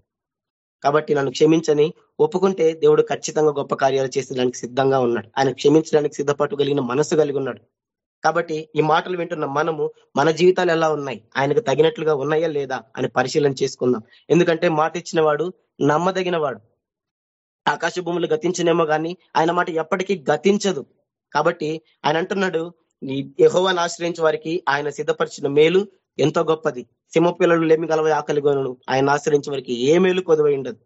కాబట్టి నన్ను క్షమించని ఒప్పుకుంటే దేవుడు ఖచ్చితంగా గొప్ప కార్యాలు చేసేదానికి సిద్ధంగా ఉన్నాడు. ఆయన క్షమించడానికి సిద్ధపట్టు కలిగిన మనసు కలిగి ఉన్నాడు. కాబట్టి ఈ మాటలు వింటున్న మనము మన జీవితాలు ఎలా ఉన్నాయి? ఆయనకు తగినట్లుగా ఉన్నాయా లేదా అని పరిశీలన చేసుకుందాం. ఎందుకంటే మాట ఇచ్చిన వాడు నమ్మదగిన వాడు ఆకాశ భూములు గతించనేమో కానీ ఆయన మాట ఎప్పటికీ గతించదు. కాబట్టి ఆయన అంటున్నాడు యహోవాన్ని ఆశ్రయించే వారికి ఆయన సిద్ధపరిచిన మేలు ఎంతో గొప్పది. సింహ పిల్లలు లేమి గలవ ఆకలిగోను ఆయన ఆశ్రయించే వారికి ఏ మేలు కొదవై ఉండదు.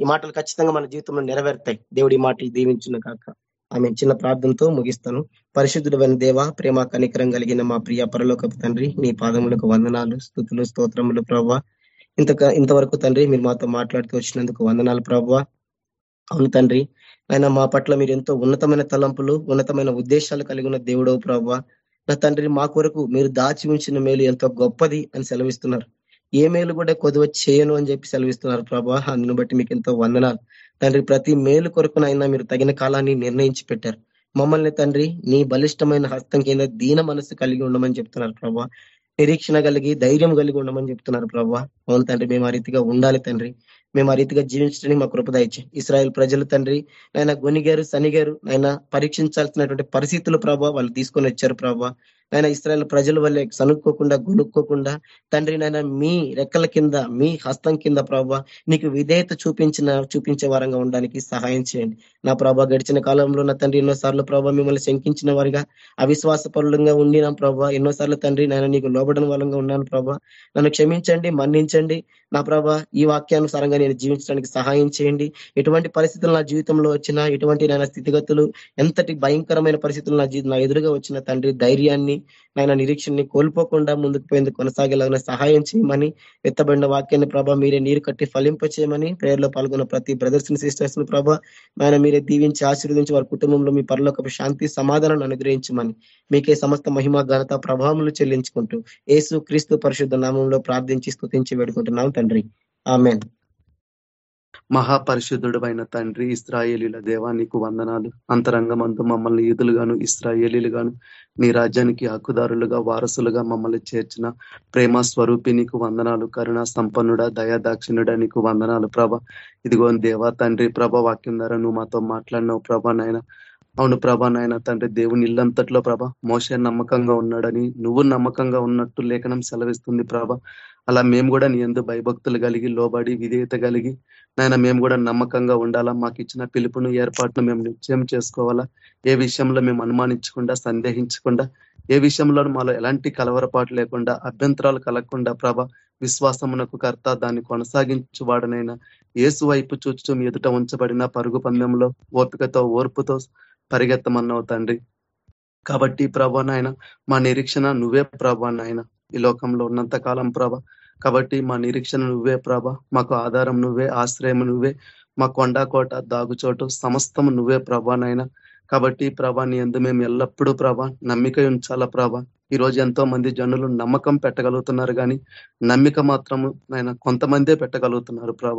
ఈ మాటలు ఖచ్చితంగా మన జీవితంలో నెరవేరుతాయి. దేవుడి మాటలు దీవించిన కాక ఆమె చిన్న ప్రార్థనతో ముగిస్తాను. పరిశుద్ధుడైన దేవ ప్రేమ కనికరం కలిగిన మా ప్రియ పరలోకపు తండ్రి నీ పాదములకు వందనాలు స్థుతులు స్తోత్రములు ప్రవ్వ. ఇంత ఇంతవరకు తండ్రి మీరు మాతో మాట్లాడుతూ వచ్చినందుకు వందనాలు ప్రవ్వ. అవును తండ్రి ఆయన మా పట్ల మీరు ఎంతో ఉన్నతమైన తలంపులు ఉన్నతమైన ఉద్దేశాలు కలిగి ఉన్న దేవుడవు ప్రభావ నా తండ్రి మా కొరకు మీరు దాచి ఉంచిన మేలు ఎంతో గొప్పది అని సెలవిస్తున్నారు. ఏ మేలు కూడా కొద్దిగా చేయను అని చెప్పి సెలవిస్తున్నారు ప్రభా. అందును బట్టి మీకు ఎంతో వందనాలు. తండ్రి ప్రతి మేలు కొరకునైనా మీరు తగిన కాలాన్ని నిర్ణయించి పెట్టారు. మమ్మల్ని తండ్రి నీ బలిష్టమైన హస్తం కింద దీన మనసు కలిగి ఉండమని చెప్తున్నారు ప్రభా. నిరీక్షణ కలిగి ధైర్యం కలిగి ఉండమని చెప్తున్నారు ప్రభా. అవును తండ్రి మేము ఆ రీతిగా ఉండాలి తండ్రి. మేము ఆ రీతిగా జీవించడానికి మా కృపద ఇచ్చాం ఇస్రాయల్ ప్రజలు తండ్రి నాయన గునిగారు సనిగారు ఆయన పరీక్షించాల్సినటువంటి పరిస్థితులు ప్రభావ వాళ్ళు తీసుకొని వచ్చారు ప్రభావ ఆయన ఇస్రాయల్ ప్రజల వల్లే సనుక్కోకుండా గునుక్కోకుండా తండ్రి నాయన మీ రెక్కల కింద మీ హస్తం కింద ప్రభావ నీకు విధేయత చూపించిన చూపించే వారంగా ఉండడానికి సహాయం చేయండి. నా ప్రభా గడిచిన కాలంలో నా తండ్రి ఎన్నోసార్లు ప్రభావ మిమ్మల్ని శంకించిన వారిగా అవిశ్వాస పరులంగా ఉండిన ప్రభావ ఎన్నోసార్లు తండ్రి నేను నీకు లోబడిన వాళ్ళంగా ఉన్నాను ప్రభావ నన్ను క్షమించండి మన్నించండి. అండి నా ప్రభా ఈ వాక్యానుసారంగా నేను జీవించడానికి సహాయం చేయండి. ఎటువంటి పరిస్థితులు నా జీవితంలో వచ్చినా ఎటువంటి నాయన స్థితిగతులు ఎంతటి భయంకరమైన పరిస్థితులు నా నా ఎదురుగా వచ్చిన తండ్రి ధైర్యాన్ని నాయన నిరీక్షణని కోల్పోకుండా ముందుకు పోయేందుకు కొనసాగేలాగా సహాయం చేయమని ఎత్తబడిన వాక్యాన్ని ప్రభా మీరే నీరు కట్టి ఫలింపచేయమని ప్రేయర్లో పాల్గొన్న ప్రతి బ్రదర్స్ సిస్టర్స్ను ప్రభా నాయన మీరే దీవించి ఆశీర్వదించి వారి కుటుంబంలో మీ పరలోక శాంతి సమాధానాన్ని అనుగ్రహించమని మీకే సమస్త మహిమ ఘనత ప్రభావములు చెల్లించుకుంటూ ఏసు క్రీస్తు పరిశుద్ధ నామంలో ప్రార్థించి స్థుతించి వేడుకుంటున్నాం తండ్రి. ఆమెన్. మహాపరిశుద్ధుడు అయిన తండ్రి ఇస్రాయేలీల దేవా నీకు వందనాలు. అంతరంగమందు మమ్మల్ని ఈదులుగాను ఇస్రాయేలీలుగాను నీ రాజ్యానికి హక్కుదారులుగా వారసులుగా మమ్మల్ని చేర్చిన ప్రేమ స్వరూపి నీకు వందనాలు. కరుణ సంపన్నుడ దయాదాక్షిణుడా నీకు వందనాలు. ప్రభ ఇదిగో దేవా తండ్రి ప్రభ వాక్యం ద్వారా నువ్వు మాతో మాట్లాడినావు. ప్రభ నాయన అవును ప్రభా నాయన తండ్రి దేవుని ఇల్లంతట్లో ప్రభ మోస నమ్మకంగా ఉన్నాడని నువ్వు నమ్మకంగా ఉన్నట్టు లేఖనం సెలవిస్తుంది ప్రభ. అలా మేము కూడా నీ ఎందు భయభక్తులు కలిగి లోబడి విధేయత కలిగి నాయన మేము కూడా నమ్మకంగా ఉండాలా? మాకు ఇచ్చిన పిలుపును ఏర్పాటును మేము నిశ్చయం చేసుకోవాలా? ఏ విషయంలో మేము అనుమానించకుండా సందేహించకుండా ఏ విషయంలో మాలో ఎలాంటి కలవరపాటు లేకుండా అభ్యంతరాలు కలగకుండా ప్రభ విశ్వాసమునకు కర్త దాన్ని కొనసాగించువాడనైనా ఏసు వైపు చూచు ఎదుట ఉంచబడిన పరుగు పందెంలో ఓపికతో ఓర్పుతో పరిగెత్తమన్నావు తండ్రి. కాబట్టి ప్రభా నాయన మా నిరీక్షణ నువ్వే ప్రభా నాయన. ఈ లోకంలో ఉన్నంత కాలం ప్రభ కాబట్టి మా నిరీక్షణ నువ్వే ప్రభ. మాకు ఆధారం నువ్వే ఆశ్రయం నువ్వే మా కొండాకోట దాగుచోటు సమస్తం నువ్వే ప్రభా నాయన. కాబట్టి ప్రభా నీ ఎందు మేము ఎల్లప్పుడూ ప్రభా నమ్మిక ఉంచాల ప్రభ. ఈ రోజు ఎంతో మంది జనులు నమ్మకం పెట్టగలుగుతున్నారు కానీ నమ్మిక మాత్రము నాయన కొంతమందే పెట్టగలుగుతున్నారు ప్రభ.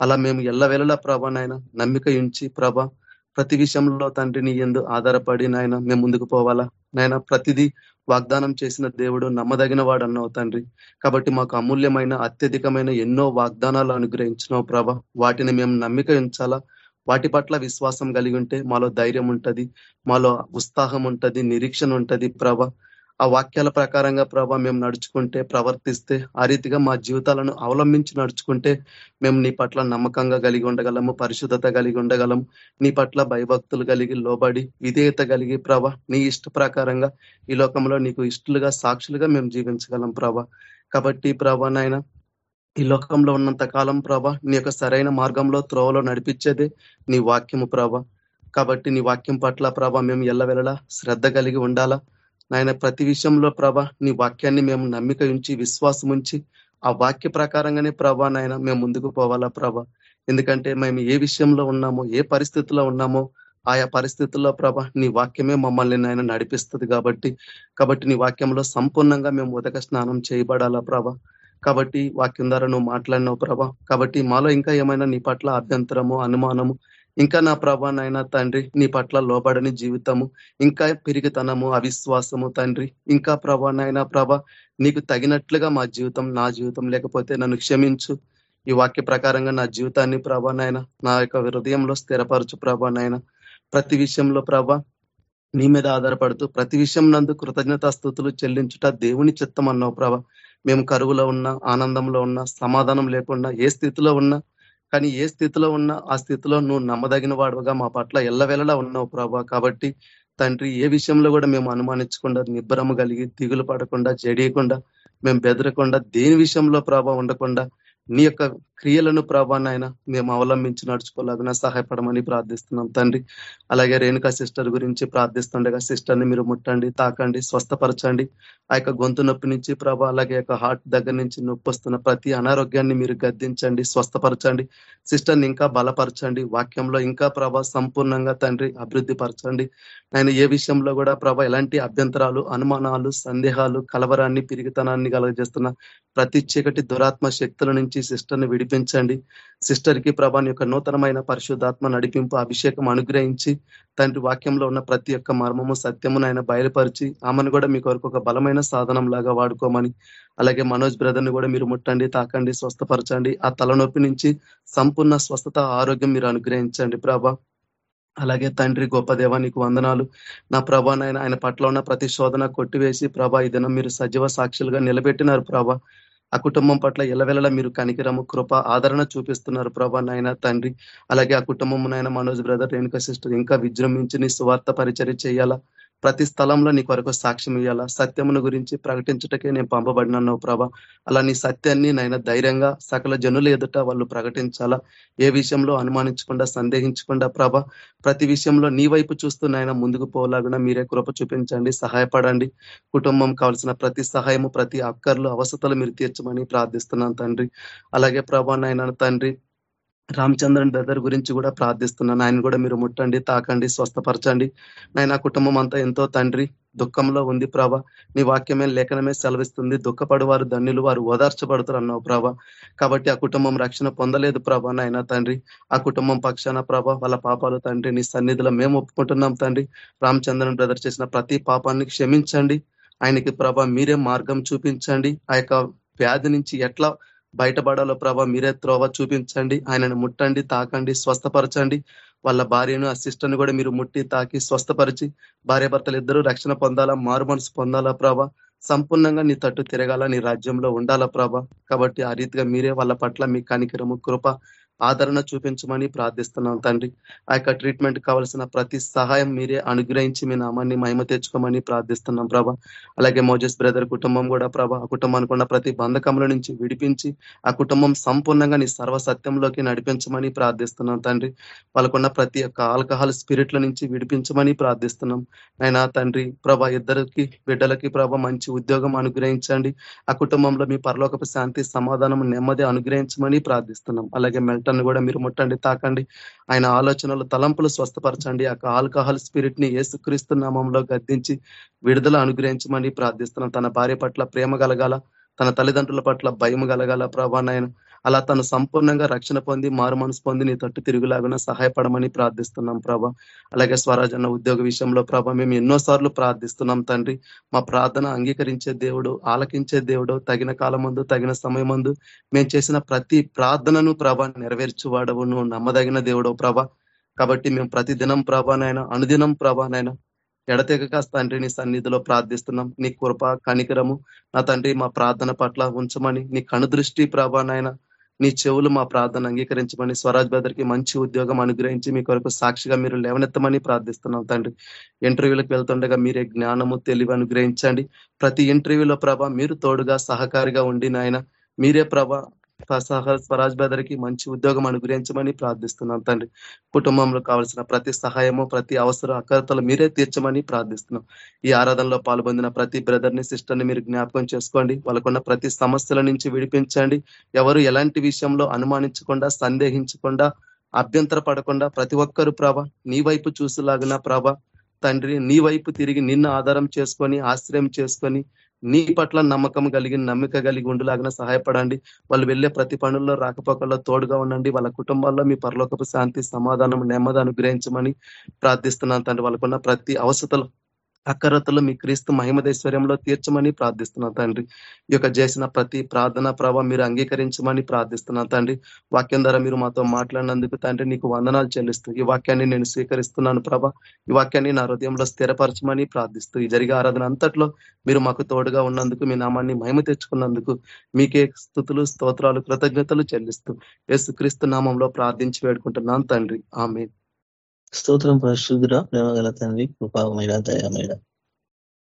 అలా మేము ఎల్లవేళలా ప్రభా నాయన నమ్మిక ఉంచి ప్రభా ప్రతి విషయంలో తండ్రి నీ ఎందు ఆధారపడి నాయన మేము ముందుకు పోవాలా? నాయన ప్రతిదీ వాగ్దానం చేసిన దేవుడు నమ్మదగిన వాడు అన్నావు తండ్రి. కాబట్టి మాకు అమూల్యమైన అత్యధికమైన ఎన్నో వాగ్దానాలు అనుగ్రహించినావు ప్రభ. వాటిని మేము నమ్మిక ఉంచాలా? వాటి పట్ల విశ్వాసం కలిగి ఉంటే మాలో ధైర్యం ఉంటది మాలో ఉత్సాహం ఉంటది నిరీక్షణ ఉంటది ప్రభ. ఆ వాక్యాల ప్రకారంగా ప్రభా మేము నడుచుకుంటే ప్రవర్తిస్తే ఆ రీతిగా మా జీవితాలను అవలంబించి నడుచుకుంటే మేము నీ పట్ల నమ్మకంగా కలిగి ఉండగలము పరిశుద్ధత కలిగి ఉండగలము నీ పట్ల భయభక్తులు కలిగి లోబడి విధేయత కలిగి ప్రభ నీ ఇష్ట ప్రకారంగా ఈ లోకంలో నీకు ఇష్టలుగా సాక్షులుగా మేము జీవించగలం ప్రభ. కాబట్టి ప్రభా నాయన ఈ లోకంలో ఉన్నంత కాలం ప్రభ నీ యొక్క సరైన మార్గంలో త్రోవలో నడిపించేదే నీ వాక్యము ప్రభ. కాబట్టి నీ వాక్యం పట్ల ప్రభ మేము ఎల్లవెల్లలా శ్రద్ధ కలిగి ఉండాలా నాయన ప్రతి విషయంలో ప్రభ నీ వాక్యాన్ని మేము నమ్మిక ఉంచి విశ్వాసం ఉంచి ఆ వాక్య ప్రకారంగానే ప్రభా నాయన మేము ముందుకు పోవాలా ప్రభ. ఎందుకంటే మేము ఏ విషయంలో ఉన్నామో ఏ పరిస్థితుల్లో ఉన్నామో ఆయా పరిస్థితుల్లో ప్రభ నీ వాక్యమే మమ్మల్ని నాయన నడిపిస్తుంది కాబట్టి కాబట్టి నీ వాక్యంలో సంపూర్ణంగా మేము ఉదక స్నానం చేయబడాలా ప్రభ. కాబట్టి వాక్యం ద్వారా నువ్వు మాట్లాడినావు ప్రభ. కాబట్టి మాలో ఇంకా ఏమైనా నీ పట్ల అభ్యంతరము అనుమానము ఇంకా నా ప్రభా నైనా తండ్రి నీ పట్ల లోబడని జీవితము ఇంకా పెరిగితనము అవిశ్వాసము తండ్రి. ఇంకా ప్రభా నైనా ప్రభ నీకు తగినట్లుగా మా జీవితం నా జీవితం లేకపోతే నన్ను క్షమించు. ఈ వాక్య ప్రకారంగా నా జీవితాన్ని ప్రభా నైనా నా యొక్క హృదయంలో స్థిరపరచు ప్రభా నైనా ప్రతి విషయంలో ప్రభ నీ మీద ఆధారపడుతూ ప్రతి విషయం నందు కృతజ్ఞతాస్థుతులు చెల్లించుట దేవుని చిత్తం అన్నావు ప్రభ. మేము కరువులో ఉన్నా ఆనందంలో ఉన్నా సమాధానం లేకుండా ఏ స్థితిలో ఉన్నా కానీ ఏ స్థితిలో ఉన్నా ఆ స్థితిలో నువ్వు నమ్మదగిన వాడుగా మా పట్ల ఎల్లవెల్లలా ఉన్నావు ప్రభా. కాబట్టి తండ్రి ఏ విషయంలో కూడా మేము అనుమానించకుండా నిబ్బరము కలిగి దిగులు పడకుండా జడియకుండా మేము బెదరకుండా దేని విషయంలో ప్రభావం ఉండకుండా నీ యొక్క క్రియలను ప్రభానైనా మేము అవలంబించి నడుచుకోలేకనా సహాయపడమని ప్రార్థిస్తున్నాం తండ్రి. అలాగే రేణుకా సిస్టర్ గురించి ప్రార్థిస్తుండగా సిస్టర్ని మీరు ముట్టండి తాకండి స్వస్థపరచండి. ఆ యొక్క గొంతు నొప్పి నుంచి ప్రభా అలాగే యొక్క హార్ట్ దగ్గర నుంచి నొప్పి వస్తున్న ప్రతి అనారోగ్యాన్ని మీరు గద్దించండి స్వస్థపరచండి. సిస్టర్ని ఇంకా బలపరచండి వాక్యంలో ఇంకా ప్రభా సంపూర్ణంగా తండ్రి అభివృద్ధి పరచండి. ఆయన ఏ విషయంలో కూడా ప్రభా ఎలాంటి అభ్యంతరాలు అనుమానాలు సందేహాలు కలవరాన్ని పిరిగితనాన్ని కలగజేస్తున్న ప్రతి చీకటి దురాత్మ శక్తుల నుంచి సిస్టర్ని విడిపించండి. సిస్టర్కి సిస్టర్కి ప్రభాని యొక్క నూతనమైన పరిశుద్ధాత్మ నడిపింపు అభిషేకం అనుగ్రహించి తండ్రి వాక్యంలో ఉన్న ప్రతి ఒక్క మర్మము సత్యమును ఆయన బయలుపరిచి ఆమెను కూడా మీకు వరకు ఒక బలమైన సాధనం లాగా వాడుకోమని అలాగే మనోజ్ బ్రదర్ని కూడా మీరు ముట్టండి తాకండి స్వస్థపరచండి. ఆ తలనొప్పి నుంచి సంపూర్ణ స్వస్థత ఆరోగ్యం మీరు అనుగ్రహించండి ప్రభా. అలాగే తండ్రి గొప్ప దేవా నీకు వందనాలు. నా ప్రభా నాయన ఆయన పట్ల ఉన్న ప్రతి శోధన కొట్టివేసి ప్రభా ఈ దినం మీరు సజీవ సాక్షులుగా నిలబెట్టినారు ప్రభా. ఆ కుటుంబం పట్ల ఎలవెలలా మీరు కనికిరము కృప ఆదరణ చూపిస్తున్నారు ప్రభా నాయన తండ్రి. అలాగే ఆ కుటుంబం నాయన మనోజ్ బ్రదర్ రేణుక సిస్టర్ ఇంకా విజృంభించి నీ సువార్త పరిచర్య చేయాలా? ప్రతి స్థలంలో నీ కొరకు సాక్ష్యం ఇవ్వాలా సత్యమును గురించి ప్రకటించటకే నేను పంపబడినాను ప్రభ. అలా నీ సత్యాన్ని నైనా ధైర్యంగా సకల జనుల ఎదుట వాళ్ళు ప్రకటించాలా? ఏ విషయంలో అనుమానించకుండా సందేహించకుండా ప్రభ ప్రతి విషయంలో నీ వైపు చూస్తూ నాయన ముందుకు పోలాగున మీరే కృప చూపించండి సహాయపడండి. కుటుంబం కావాల్సిన ప్రతి సహాయము ప్రతి అక్కర్లు అవసతలు మీరు తీర్చమని ప్రార్థిస్తున్నాను తండ్రి. అలాగే ప్రభా నాయన తండ్రి రామచంద్రన్ బ్రదర్ గురించి కూడా ప్రార్థిస్తున్నాను ఆయన కూడా మీరు ముట్టండి తాకండి స్వస్థపరచండి. నాయన కుటుంబం అంతా ఎంతో తండ్రి దుఃఖంలో ఉంది ప్రభ. నీ వాక్యమే లేఖనమే సెలవిస్తుంది. దుఃఖపడు వారు ధన్యులు వారు ఓదార్చబడతారు అన్నావు ప్రభ. కాబట్టి ఆ కుటుంబం రక్షణ పొందలేదు ప్రభ నాయన తండ్రి. ఆ కుటుంబం పక్షాన ప్రభ వాళ్ళ పాపాలు తండ్రి నీ సన్నిధిలో మేము ఒప్పుకుంటున్నాం తండ్రి. రామచంద్రన్ బ్రదర్ చేసిన ప్రతి పాపాన్ని క్షమించండి. ఆయనకి ప్రభ మీరే మార్గం చూపించండి. ఆ వ్యాధి నుంచి ఎట్లా బయటపడాలో ప్రభా మీరే త్రోవ చూపించండి ఆయనను ముట్టండి తాకండి స్వస్థపరచండి. వాళ్ళ భార్యను అసిస్టెంట్ కూడా మీరు ముట్టి తాకి స్వస్థపరిచి భార్య భర్తలు ఇద్దరు రక్షణ పొందాలా మారుమనసు పొందాలా ప్రభా? సంపూర్ణంగా నీ తట్టు తిరగాల నీ రాజ్యంలో ఉండాలా ప్రభా? కాబట్టి ఆ రీతిగా మీరే వాళ్ళ పట్ల మీ కనికరము కృప ఆదరణ చూపించమని ప్రార్థిస్తున్నాం తండ్రి. ఆ యొక్క ట్రీట్మెంట్ కావాల్సిన ప్రతి సహాయం మీరే అనుగ్రహించి మీ నామాన్ని మహిమ తెచ్చుకోమని ప్రార్థిస్తున్నాం ప్రభా. అలాగే మోజస్ బ్రదర్ కుటుంబం కూడా ప్రభ ఆ కుటుంబానికి ఉన్న ప్రతి బంధకముల నుంచి విడిపించి ఆ కుటుంబం సంపూర్ణంగా నీ సర్వసత్యంలోకి నడిపించమని ప్రార్థిస్తున్నాం తండ్రి. వాళ్ళకున్న ప్రతి ఒక్క ఆల్కహాల్ స్పిరిట్ల నుంచి విడిపించమని ప్రార్థిస్తున్నాం. అయినా తండ్రి ప్రభ ఇద్దరికి బిడ్డలకి ప్రభ మంచి ఉద్యోగం అనుగ్రహించండి. ఆ కుటుంబంలో మీ పరలోకపు శాంతి సమాధానం నెమ్మది అనుగ్రహించమని ప్రార్థిస్తున్నాం. అలాగే మెల్ట ని కూడా మీరు ముట్టండి తాకండి. ఆయన ఆలోచనలు తలంపులు స్వస్థపరచండి. ఆ ఆల్కహాల్ స్పిరిట్ని ఏసుక్రీస్తు నామంలో గద్దించి విడుదల అనుగ్రహించమని ప్రార్థిస్తున్నాం. తన భార్య పట్ల ప్రేమ కలగాల తన తల్లిదండ్రుల పట్ల భయం కలగాల ప్రభానాయన అలా తను సంపూర్ణంగా రక్షణ పొంది మారు మనసు పొంది నీ తట్టు తిరుగులాగా సహాయపడమని ప్రార్థిస్తున్నాం ప్రభ. అలాగే స్వరాజన్న ఉద్యోగ విషయంలో ప్రభ మేము ఎన్నోసార్లు ప్రార్థిస్తున్నాం తండ్రి. మా ప్రార్థన అంగీకరించే దేవుడు ఆలకించే దేవుడు తగిన కాలం తగిన సమయమందు మేము చేసిన ప్రతి ప్రార్థనను ప్రభ నెరవేర్చువాడవు. నువ్వు నమ్మదగిన దేవుడు ప్రభ. కాబట్టి మేము ప్రతి దినం ప్రభానైనా అనుదినం ప్రభానైనా ఎడతెగక తండ్రి నీ సన్నిధిలో ప్రార్థిస్తున్నాం. నీ కృప కనికరము నా తండ్రి మా ప్రార్థన పట్ల ఉంచమని నీ కనుదృష్టి ప్రభానైనా నీ చెవులు మా ప్రార్థన అంగీకరించమని స్వరాజ్ బ్రదర్కి మంచి ఉద్యోగం అనుగ్రహించి మీ కొరకు సాక్షిగా మీరు లేవనెత్తమని ప్రార్థిస్తున్నాం తండ్రి. ఇంటర్వ్యూలకు వెళ్తుండగా మీరే జ్ఞానము తెలివి అనుగ్రహించండి. ప్రతి ఇంటర్వ్యూలో ప్రభ మీరు తోడుగా సహకారిగా ఉండి నాయన మీరే ప్రభ స్వరాజ్ బ్రదర్కి మంచి ఉద్యోగం అనుగ్రహించమని ప్రార్థిస్తున్నాం తండ్రి. కుటుంబంలో కావాల్సిన ప్రతి సహాయము ప్రతి అవసరం అకర్తలు మీరే తీర్చమని ప్రార్థిస్తున్నాం. ఈ ఆరాధనలో పాల్పొందిన ప్రతి బ్రదర్ని సిస్టర్ని మీరు జ్ఞాపకం చేసుకోండి. వాళ్ళకున్న ప్రతి సమస్యల నుంచి విడిపించండి. ఎవరు ఎలాంటి విషయంలో అనుమానించకుండా సందేహించకుండా అభ్యంతర పడకుండా ప్రతి ఒక్కరు ప్రభ నీ వైపు చూసులాగిన ప్రభ తండ్రి నీ వైపు తిరిగి నిన్ను ఆధారం చేసుకొని ఆశ్రయం చేసుకొని నీ పట్ల నమ్మకం కలిగి నమ్మిక కలిగి ఉండులాగిన సహాయపడండి. వాళ్ళు వెళ్ళే ప్రతి పనుల్లో రాకపోకల్లో తోడుగా ఉండండి. వాళ్ళ కుటుంబాల్లో మీ పరలోకపు శాంతి సమాధానం నెమ్మది అనుగ్రహించమని ప్రార్థిస్తున్నాను తండ్రి. వాళ్ళకున్న ప్రతి అవసతలు అక్కరతలు మీ క్రీస్తు మహిమదేశ్వర్యంలో తీర్చమని ప్రార్థిస్తున్నా తండ్రి. ఈ యొక్క చేసిన ప్రతి ప్రార్థన ప్రభావ మీరు అంగీకరించమని ప్రార్థిస్తున్నా తండ్రి. వాక్యం ద్వారా మీరు మాతో మాట్లాడినందుకు తండ్రి నీకు వందనాలు చెల్లిస్తూ ఈ వాక్యాన్ని నేను స్వీకరిస్తున్నాను ప్రభ. ఈ వాక్యాన్ని నా హృదయంలో స్థిరపరచమని ప్రార్థిస్తూ ఈ జరిగే ఆరాధన అంతట్లో మీరు మాకు తోడుగా ఉన్నందుకు మీ నామాన్ని మహిమ తెచ్చుకున్నందుకు మీకే స్థుతులు స్తోత్రాలు కృతజ్ఞతలు చెల్లిస్తూ యేసుక్రీస్తు నామంలో ప్రార్థించి వేడుకుంటున్నాను తండ్రి. ఆమె స్తోత్రం పరిశుద్ధుడ ప్రేమగల తండ్రి కృపామేడ దయామేడ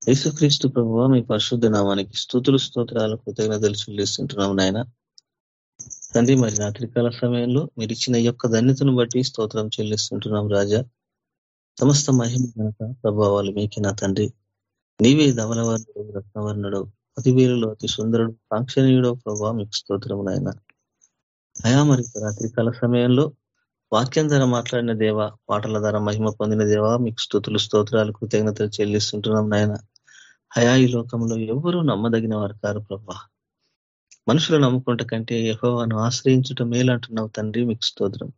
యేసుక్రీస్తు ప్రభు మీ పరిశుద్ధ నామానికి స్థుతులు స్తోత్రాలు కృతజ్ఞతలు చెల్లిస్తుంటున్నాం నాయన. తండ్రి మరి రాత్రికాల సమయంలో మీరు ఇచ్చిన యొక్క ధన్యతను బట్టి స్తోత్రం చెల్లిస్తుంటున్నాం రాజా. సమస్త మహిమ గనక ప్రభావాలు మీకి నా తండ్రి. నీవే ధవలవర్ణుడు రత్నవర్ణుడు అతివేలులో అతి సుందరుడు కాంక్షణీయుడు ప్రభావ మీకు స్తోత్రం నాయన. అయా మరి రాత్రికాల సమయంలో వాక్యం ధర మాట్లాడిన దేవ పాటల ద్వారా మహిమ పొందిన దేవ మీకు స్థుతులు స్తోత్రాలు కృతజ్ఞతలు చెల్లిస్తుంటున్నాం నాయన. హయా ఈ లోకంలో ఎవరూ నమ్మదగిన వారు కారు ప్రభా. మనుషులు నమ్ముకుంట కంటే యహోవాను ఆశ్రయించుట మేలంటున్నావు తండ్రి మీకు స్తోత్రం.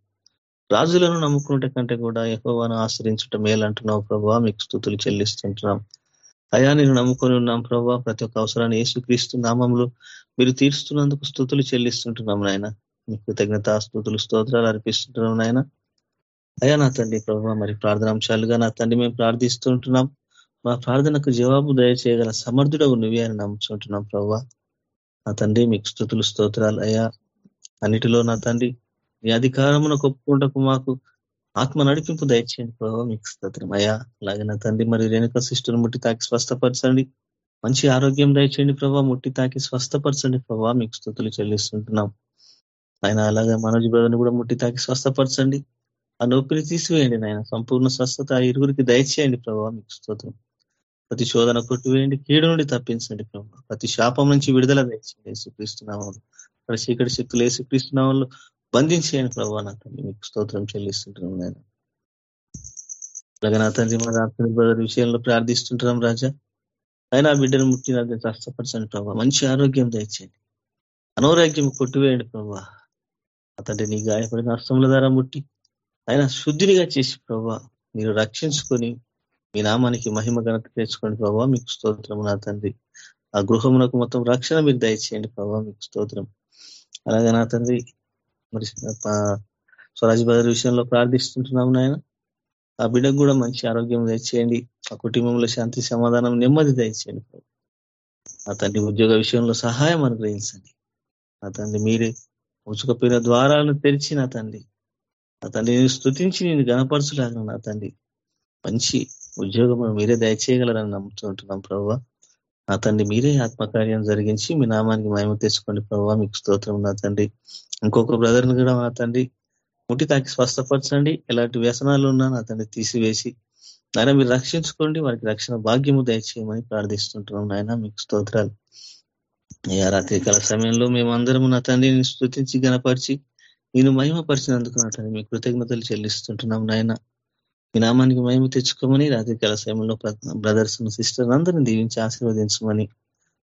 రాజులను నమ్ముకుంట కంటే కూడా యహోవాను ఆశ్రయించుట మేలంటున్నావు ప్రభా మీకు స్థుతులు చెల్లిస్తుంటున్నాం. అయా నేను నమ్ముకొని ఉన్నాం ప్రభా ప్రతి ఒక్క అవసరాన్ని ఏసుక్రీస్తు నామంలో మీరు తీరుస్తున్నందుకు స్థుతులు చెల్లిస్తుంటున్నాం నాయన. మీ కృతజ్ఞత స్థుతులు స్తోత్రాలు అర్పిస్తుంటున్నాం నాయన. అయ్యా నా తండ్రి ప్రభావ మరి ప్రార్థనాంశాలుగా నా తండ్రి మేము ప్రార్థిస్తుంటున్నాం మా ప్రార్థనకు జవాబు దయచేయగల సమర్థుడవు నువ్వే అని నమ్ముతుంటున్నాం ప్రభావ నా తండ్రి మీకు స్థుతులు స్తోత్రాలు అయ్యా. అన్నిటిలో నా తండ్రి మీ అధికారమును కొప్పుకుంటకు మాకు ఆత్మ నడిపింపు దయచేయండి ప్రభావ మీకు స్తోత్రం అయ్యా. అలాగే నా తండ్రి మరి రేణుక సిస్టర్ ముట్టి తాకి స్వస్థపరచండి. మంచి ఆరోగ్యం దయచేయండి ప్రభావ ముట్టి తాకి స్వస్థపరచండి ప్రభావ మీకు స్థుతులు చెల్లిస్తుంటున్నాం. ఆయన అలాగే మనోజ్ బ్రదర్ని కూడా ముట్టి తాకి స్వస్థపరచండి. ఆ నొప్పిని తీసివేయండి నాయన. సంపూర్ణ స్వస్థత ఆ ఇరుగురికి దయచేయండి ప్రభావ మీకు స్తోత్రం. ప్రతి శోధన కొట్టివేయండి కీడు నుండి తప్పించండి ప్రభావ ప్రతి శాపం నుంచి విడుదల దయచేయండి యేసుక్రీస్తున్నామని ఇక్కడ చీకటి శక్తులు యేసుక్రీస్తున్నామని బంధించేయండి ప్రభావ నా తండ్రి. మీకు స్తోత్రం చెల్లిస్తుంటున్నాం నేను అలాగే నా తండ్రి మా రాత్రి బ్రదర్ విషయంలో ప్రార్థిస్తుంటున్నాం రాజా. ఆయన ఆ బిడ్డను ముట్టిన స్వస్థపరచండి ప్రభావ మంచి ఆరోగ్యం దయచేయండి. అనారోగ్యం కొట్టివేయండి ప్రభావ అతడి నీ గాయపడిన అస్తముల ద్వారా ముట్టి ఆయన శుద్ధినిగా చేసి ప్రభా మీరు రక్షించుకొని మీ నామానికి మహిమ ఘనత తెచ్చుకోండి ప్రభావ మీకు స్తోత్రం నా తండ్రి. ఆ గృహమునకు మొత్తం రక్షణ మీరు దయచేయండి ప్రభావ మీకు స్తోత్రం అలాగే నా తండ్రి మరి స్వరాజ్ బదర్ విషయంలో ప్రార్థిస్తుంటున్నాము నాయన. ఆ బిడ్డకు కూడా మంచి ఆరోగ్యం దయచేయండి. ఆ కుటుంబంలో శాంతి సమాధానం నెమ్మది దయచేయండి ఆ తండ్రి ఉద్యోగ విషయంలో సహాయం అనుగ్రహించండి. ఆ తండ్రి మీరే ఉచుకపోయిన ద్వారాలను తెరిచి నా తండ్రి. నా తండ్రి నేను స్థుతించి నేను గణపరచులాగా నా తండ్రి. మంచి ఉద్యోగం మీరే దయచేయగలరని నమ్ముతుంటున్నాం ప్రభావ నా తండ్రి మీరే ఆత్మకార్యం జరిగించి మీ నామానికి మహిమ తెచ్చుకోండి ప్రభావ మీకు స్తోత్రం నా తండ్రి. ఇంకొక బ్రదర్ని కూడా నా తండ్రి. ముట్టి తాకి స్వస్థపరచండి. ఎలాంటి వ్యసనాలు ఉన్నా నా తండ్రి తీసివేసి నాయన మీరు రక్షించుకోండి. వారికి రక్షణ భాగ్యము దయచేయమని ప్రార్థిస్తుంటున్నాం నాయన. మీకు స్తోత్రాలు. అయ్యా రాత్రికాల సమయంలో మేమందరము నా తండ్రిని స్థుతించి గనపరిచి నేను మహిమపరిచినందుకు నా తండ్రి మీ కృతజ్ఞతలు చెల్లిస్తుంటున్నాం నాయన. మీ నామానికి మహిమ తెచ్చుకోమని రాత్రికాల సమయంలో బ్రదర్స్ సిస్టర్ అందరిని దీవించి ఆశీర్వదించమని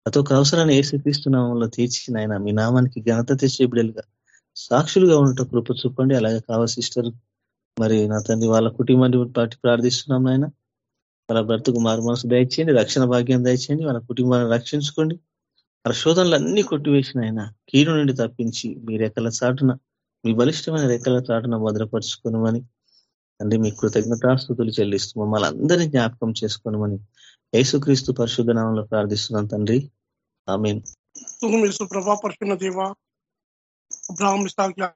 ప్రతి ఒక్క అవసరాన్ని ఏసుక్రీస్తున్నామంలో తీర్చి నాయన మీ నామానికి ఘనత తెచ్చే బిడ్డలుగా సాక్షులుగా ఉండటం కృప చూపండి. అలాగే కావాలి సిస్టర్ మరి నా తండ్రి వాళ్ళ కుటుంబాన్ని బట్టి ప్రార్థిస్తున్నాం నాయన. వాళ్ళ బ్రతుకు మారు మనసు దయచేయండి రక్షణ భాగ్యం దయచేయండి వాళ్ళ కుటుంబాన్ని రక్షించుకోండి. ఆ అన్ని కొట్టివేసిన ఆయన. కీడు నుండి తప్పించి మీ రెక్కల చాటున మీ బలిష్టమైన రెక్కల చాటున భద్రపరుచుకునమని. తండ్రి మీ కృతజ్ఞతాస్థుతులు చెల్లిస్తూ మమ్మల్ని అందరినీ జ్ఞాపకం చేసుకోనమని యేసుక్రీస్తు పరిశుద్ధ నామంలో ప్రార్థిస్తున్నాం తండ్రి. ఆమె ప్రభా పరిశున్న దేవ అబ్రాహం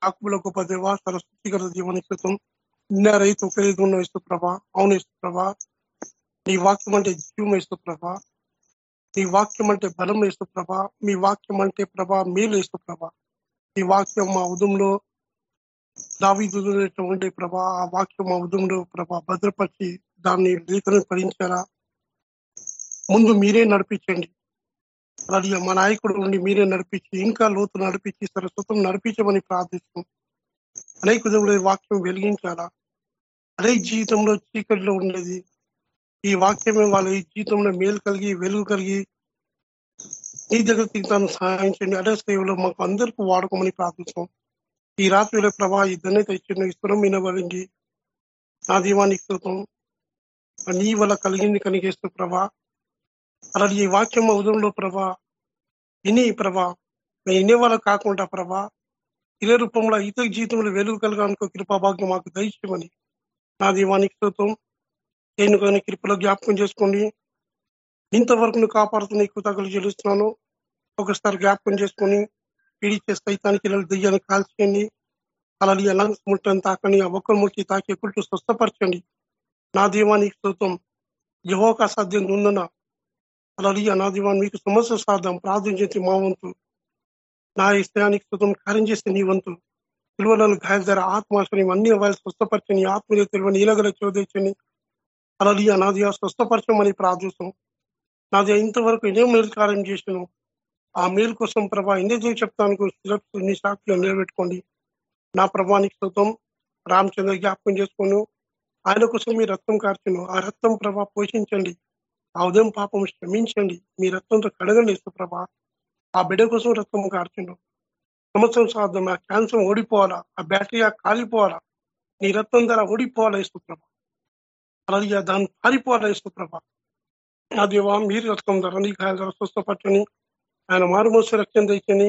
ఆకుల గొప్ప దేవ సరస్వతిగత జీవన కృతం నిన్న రైతు ఉపయోగం ఉన్న ఇస్తు ప్రభా అవును ఇస్తు ప్రభా నీ వాక్యం అంటే జీవం ఇస్తు ప్రభా. నీ వాక్యం అంటే బలం వేస్తు ప్రభా మీ వాక్యం అంటే ప్రభా మేలు వేస్తు ప్రభా. ఈ వాక్యం మా ఉదంలో దావీదు ప్రభా ఆ వాక్యం మా ఉదంలో ప్రభా భద్రపరిచి దాన్ని రీతను పరించారా ముందు మీరే నడిపించండి. అలాగే మా నాయకుడు నుండి మీరే నడిపించి ఇంకా లోతు నడిపించి సరస్వతం నడిపించమని ప్రార్థిస్తాం అనేక దేవుడు వాక్యం వెలిగించాలా? అదే జీవితంలో చీకటిలో ఉండేది ఈ వాక్యమే వాళ్ళ ఈ జీవితంలో మేలు కలిగి వెలుగు కలిగి నీ దగ్గరికి తాను సహాయం చేయండి. అదే సేవలో మాకు అందరికీ వాడుకోమని ప్రార్థిస్తాం ఈ రాత్రిలో ప్రభా ఈ ధన్యత ఇచ్చిన ఇస్తురం వినబడింది. నా దీవానికి కృతం నీ వల్ల కలిగింది కనిగిస్తూ ప్రభా. అలాంటి ఈ వాక్యం ఉదయంలో ప్రభా విని ప్రభా మేము ఇనే వాళ్ళ కాకుండా ప్రభా ఇదే రూపంలో ఇతర జీవితంలో వెలుగు కలగానుకో కృపాభాగ్యం మాకు దయచేయమని నా దీవానికి కృతం నేను కృపలో జ్ఞాపకం చేసుకోండి. ఇంతవరకు నువ్వు కాపాడుతున్న ఎక్కువ తగలు చెల్లిస్తున్నాను. ఒకసారి జ్ఞాపకం చేసుకొని పీడిచే సైతానికి దెయ్యాన్ని కాల్చేయండి. అలాగే లంగ్స్ ముట్టని తాకని ఆ ఒక్కరు ముట్టి తాకి కుట్టు స్వస్థపరచండి. నా దీవానికి స్తోత్రం. యహోక సాధ్యం ఉందన్న. అలాగే నా దీవాన్ని మీకు సమస్య సాధం ప్రార్థించేసి మా వంతు. నా ఇష్టానికి స్తోత్రం. కార్యం చేస్తే నీ వంతు. పిలువలను గాయాల ధర ఆత్మాశ్రయం అన్ని వాళ్ళు స్వస్థపరచని ఆత్మీయ తెలివని ఈలగల అలలియ అలాగే నాది స్వస్థపరచమని ప్రార్థిస్తాం నాది ఇంతవరకు ఎన్నో మేలు కార్యం చేసాను ఆ మేలు కోసం ప్రభా ఎన్ని చెప్తాను నీ సాక్షిలో నిలబెట్టుకోండి. నా ప్రభానికి స్తోత్రం. రామచంద్ర జ్ఞాపకం చేసుకోను ఆయన కోసం మీ రక్తం కార్చును. ఆ రక్తం ప్రభా పోషించండి. ఆ ఉదయం పాపం శ్రమించండి. మీ రక్తంతో కడగండి ప్రభా. ఆ బిడ్డ కోసం రక్తం కార్చుండు సంవత్సరం సాధం ఆ క్యాన్సర్ ఓడిపోవాలా? ఆ బ్యాటరీ కాలిపోవాలా? నీ రక్తం ధర ఓడిపోవాలా ఇస్తు ప్రభా? అలాగే దాన్ని పారిపోవాలా ఇస్తు నా దేవా మీరు రక్తం ధర నీ గాయాల ధర స్వస్థపట్టని ఆయన మారుమూసి రక్షణ తెచ్చని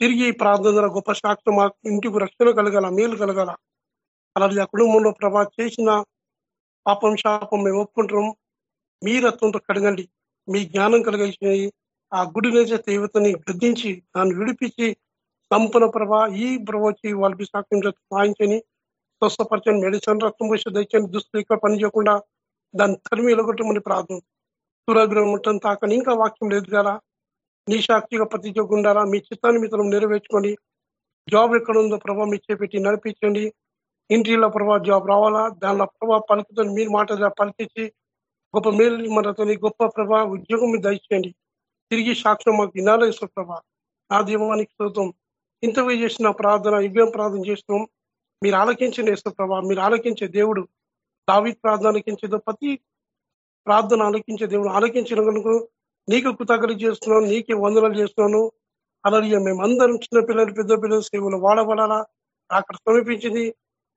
తిరిగి ప్రార్థన ద్వారా గొప్ప శాఖ మా ఇంటికి రక్షణ కలగాల మేలు కలగాల. అలాగే ఆ కుటుంబంలో ప్రభా చేసిన పాపం శాపం మేము ఒప్పుకుంటాం మీ రత్నంతో కడగండి. మీ జ్ఞానం కలిగించిన ఆ గుడి నేచ దేవతని గద్దించి దాన్ని విడిపించి సంపన్న ప్రభా ఈ ప్రభాచి వాళ్ళకి సాక్ష్యం సాయించని స్వస్థపరచండి మెడిసిన్ రక్తం పోసి తెచ్చని దుస్తులు ఎక్కువ పని చేయకుండా దాన్ని తరిమి ఎలగొట్టమని ప్రార్థన. సూర్యగ్రహం ఉంటుంది తాకని ఇంకా వాక్యం లేదు కదా. నీ సాక్షిగా ప్రతిజోగుండాలా మీ చిత్తాన్ని మిత్రం నెరవేర్చుకోండి జాబ్ ఎక్కడ ఉందో ప్రభావ మీ చేపెట్టి నడిపించండి. ఇంటిలో ప్రభావ జాబ్ రావాలా? దానిలో ప్రభావ పలుకుతో మీరు మాట పలికించి గొప్ప మేలు మనతో గొప్ప ప్రభా ఉద్యోగం మీద దయచేయండి. తిరిగి సాక్ష్యం మాకు వినాలేశ్వర ప్రభా? నా దీవానికి శోతం ఇంతవే చేసిన ప్రార్థన ఇవ్వం ప్రార్థన చేస్తున్నాం. మీరు ఆలకించిన ఇస్తాం ప్రభా మీరు ఆలోకించే దేవుడు. దావి ప్రార్థన ఆలకించేదో ప్రతి ప్రార్థన ఆలకించే దేవుడు. ఆలోకించిన కనుక నీకు కృతజ్ఞత చేస్తున్నాను నీకే వందనలు చేస్తున్నాను. అలాగే మేమందరం చిన్న పిల్లలు పెద్ద పిల్లల సేవలు వాడబడాలా? అక్కడ సమీపించింది.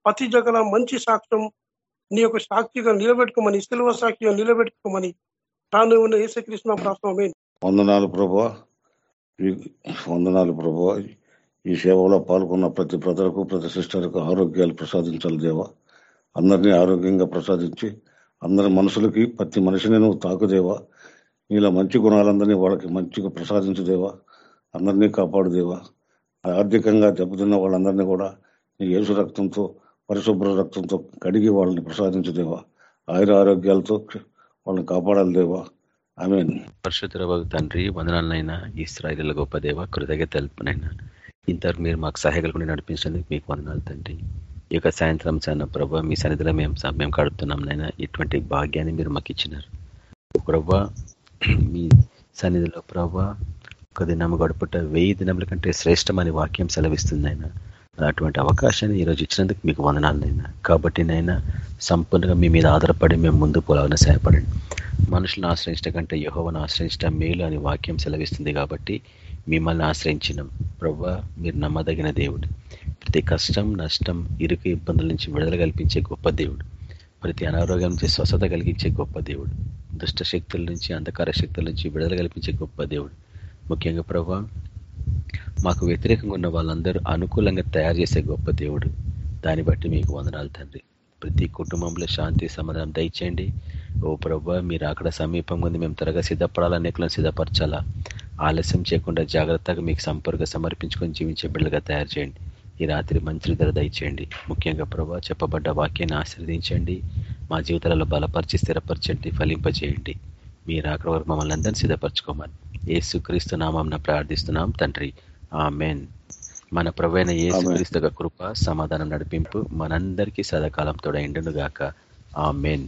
ప్రతి జగల మంచి సాక్ష్యం నీ యొక్క సాక్షిగా నిలబెట్టుకోమని సిల్వ సాక్షిగా నిలబెట్టుకోమని తాను ఉన్న ఏసకృష్ణ ప్రాస్తవమే వందనాలు ప్రభా. వందనాలు ప్రభా. ఈ సేవలో పాల్గొన్న ప్రతి ప్రజలకు ప్రతి సిస్టర్కు ఆరోగ్యాలు ప్రసాదించాలి దేవా. అందరినీ ఆరోగ్యంగా ప్రసాదించి అందరి మనుషులకి ప్రతి మనిషిని నువ్వు తాకుదేవా నీలో మంచి గుణాలందరినీ వాళ్ళకి మంచిగా ప్రసాదించుదేవా అందరినీ కాపాడుదేవా ఆర్థికంగా దెబ్బతిన్న వాళ్ళందరినీ కూడా నీ యేసు రక్తంతో పరిశుభ్ర రక్తంతో కడిగి వాళ్ళని ప్రసాదించుదేవా ఆయుర ఆరోగ్యాలతో వాళ్ళని కాపాడాలి దేవా. ఆమె పరిశుద్ధ తండ్రి వందనాలనైనా ఇస్రాయల గొప్ప దేవ కృతజ్ఞత తెలుపునైనా ఇంతవరకు మీరు మాకు సహాయకులు నడిపించినందుకు మీకు వందనాలు తండ్రి. ఈ యొక్క సాయంత్రం చాలా ప్రభావ మీ సన్నిధిలో మేము మేము గడుపుతున్నాం నైనా ఇటువంటి భాగ్యాన్ని మీరు మాకు ఇచ్చినారు. ప్రభా మీ సన్నిధిలో ప్రభా ఒక దినం గడుపుట వెయ్యి దినముల కంటే శ్రేష్టమని వాక్యం సెలవిస్తుంది ఆయన అటువంటి అవకాశాన్ని ఈరోజు ఇచ్చినందుకు మీకు వందనాలనైనా కాబట్టి నైనా సంపూర్ణంగా మీ మీద ఆధారపడి మేము ముందు పోలాలని సహాయపడండి. మనుషులను ఆశ్రయించడం కంటే యహోవను ఆశ్రయించడం మేలు అని వాక్యం సెలవిస్తుంది కాబట్టి మిమ్మల్ని ఆశ్రయించినాం. ప్రభా మీరు నమ్మదగిన దేవుడు. ప్రతి కష్టం నష్టం ఇరుకు ఇబ్బందుల నుంచి విడుదల కల్పించే గొప్ప దేవుడు. ప్రతి అనారోగ్యం నుంచి స్వస్థత కలిగించే గొప్ప దేవుడు. దుష్ట శక్తుల నుంచి అంధకార శక్తుల నుంచి విడుదల కల్పించే గొప్ప దేవుడు. ముఖ్యంగా ప్రభా మాకు వ్యతిరేకంగా ఉన్న వాళ్ళందరూ అనుకూలంగా తయారు చేసే గొప్ప దేవుడు. దాన్ని బట్టి మీకు వందనాలు తండ్రి. ప్రతి కుటుంబంలో శాంతి సమాధానం దయచేయండి. ఓ ప్రభా మీరు అక్కడ సమీపంగా ఉంది. మేము త్వరగా సిద్ధపడాలా? ఎక్కలను సిద్ధపరచాలా? ఆలస్యం చేయకుండా జాగ్రత్తగా మీకు సంపర్క సమర్పించుకొని జీవించే బిడ్డలుగా తయారు చేయండి. ఈ రాత్రి మంచి ధర దయచేయండి. ముఖ్యంగా ప్రభా చెప్పబడ్డ వాక్యాన్ని ఆశీర్వదించండి. మా జీవితాలలో బలపరిచి స్థిరపరచండి ఫలింపజేయండి. మీరు అక్కడ వరకు మమ్మల్ని అందరినీ సిద్ధపరచుకోమని ఏసు క్రీస్తు నామం ప్రార్థిస్తున్నాం తండ్రి. ఆ మన ప్రవైన ఏసుక్రీస్తు కృప సమాధానం నడిపింపు మనందరికీ సదాకాలం తోడైండును గాక ఆ మెయిన్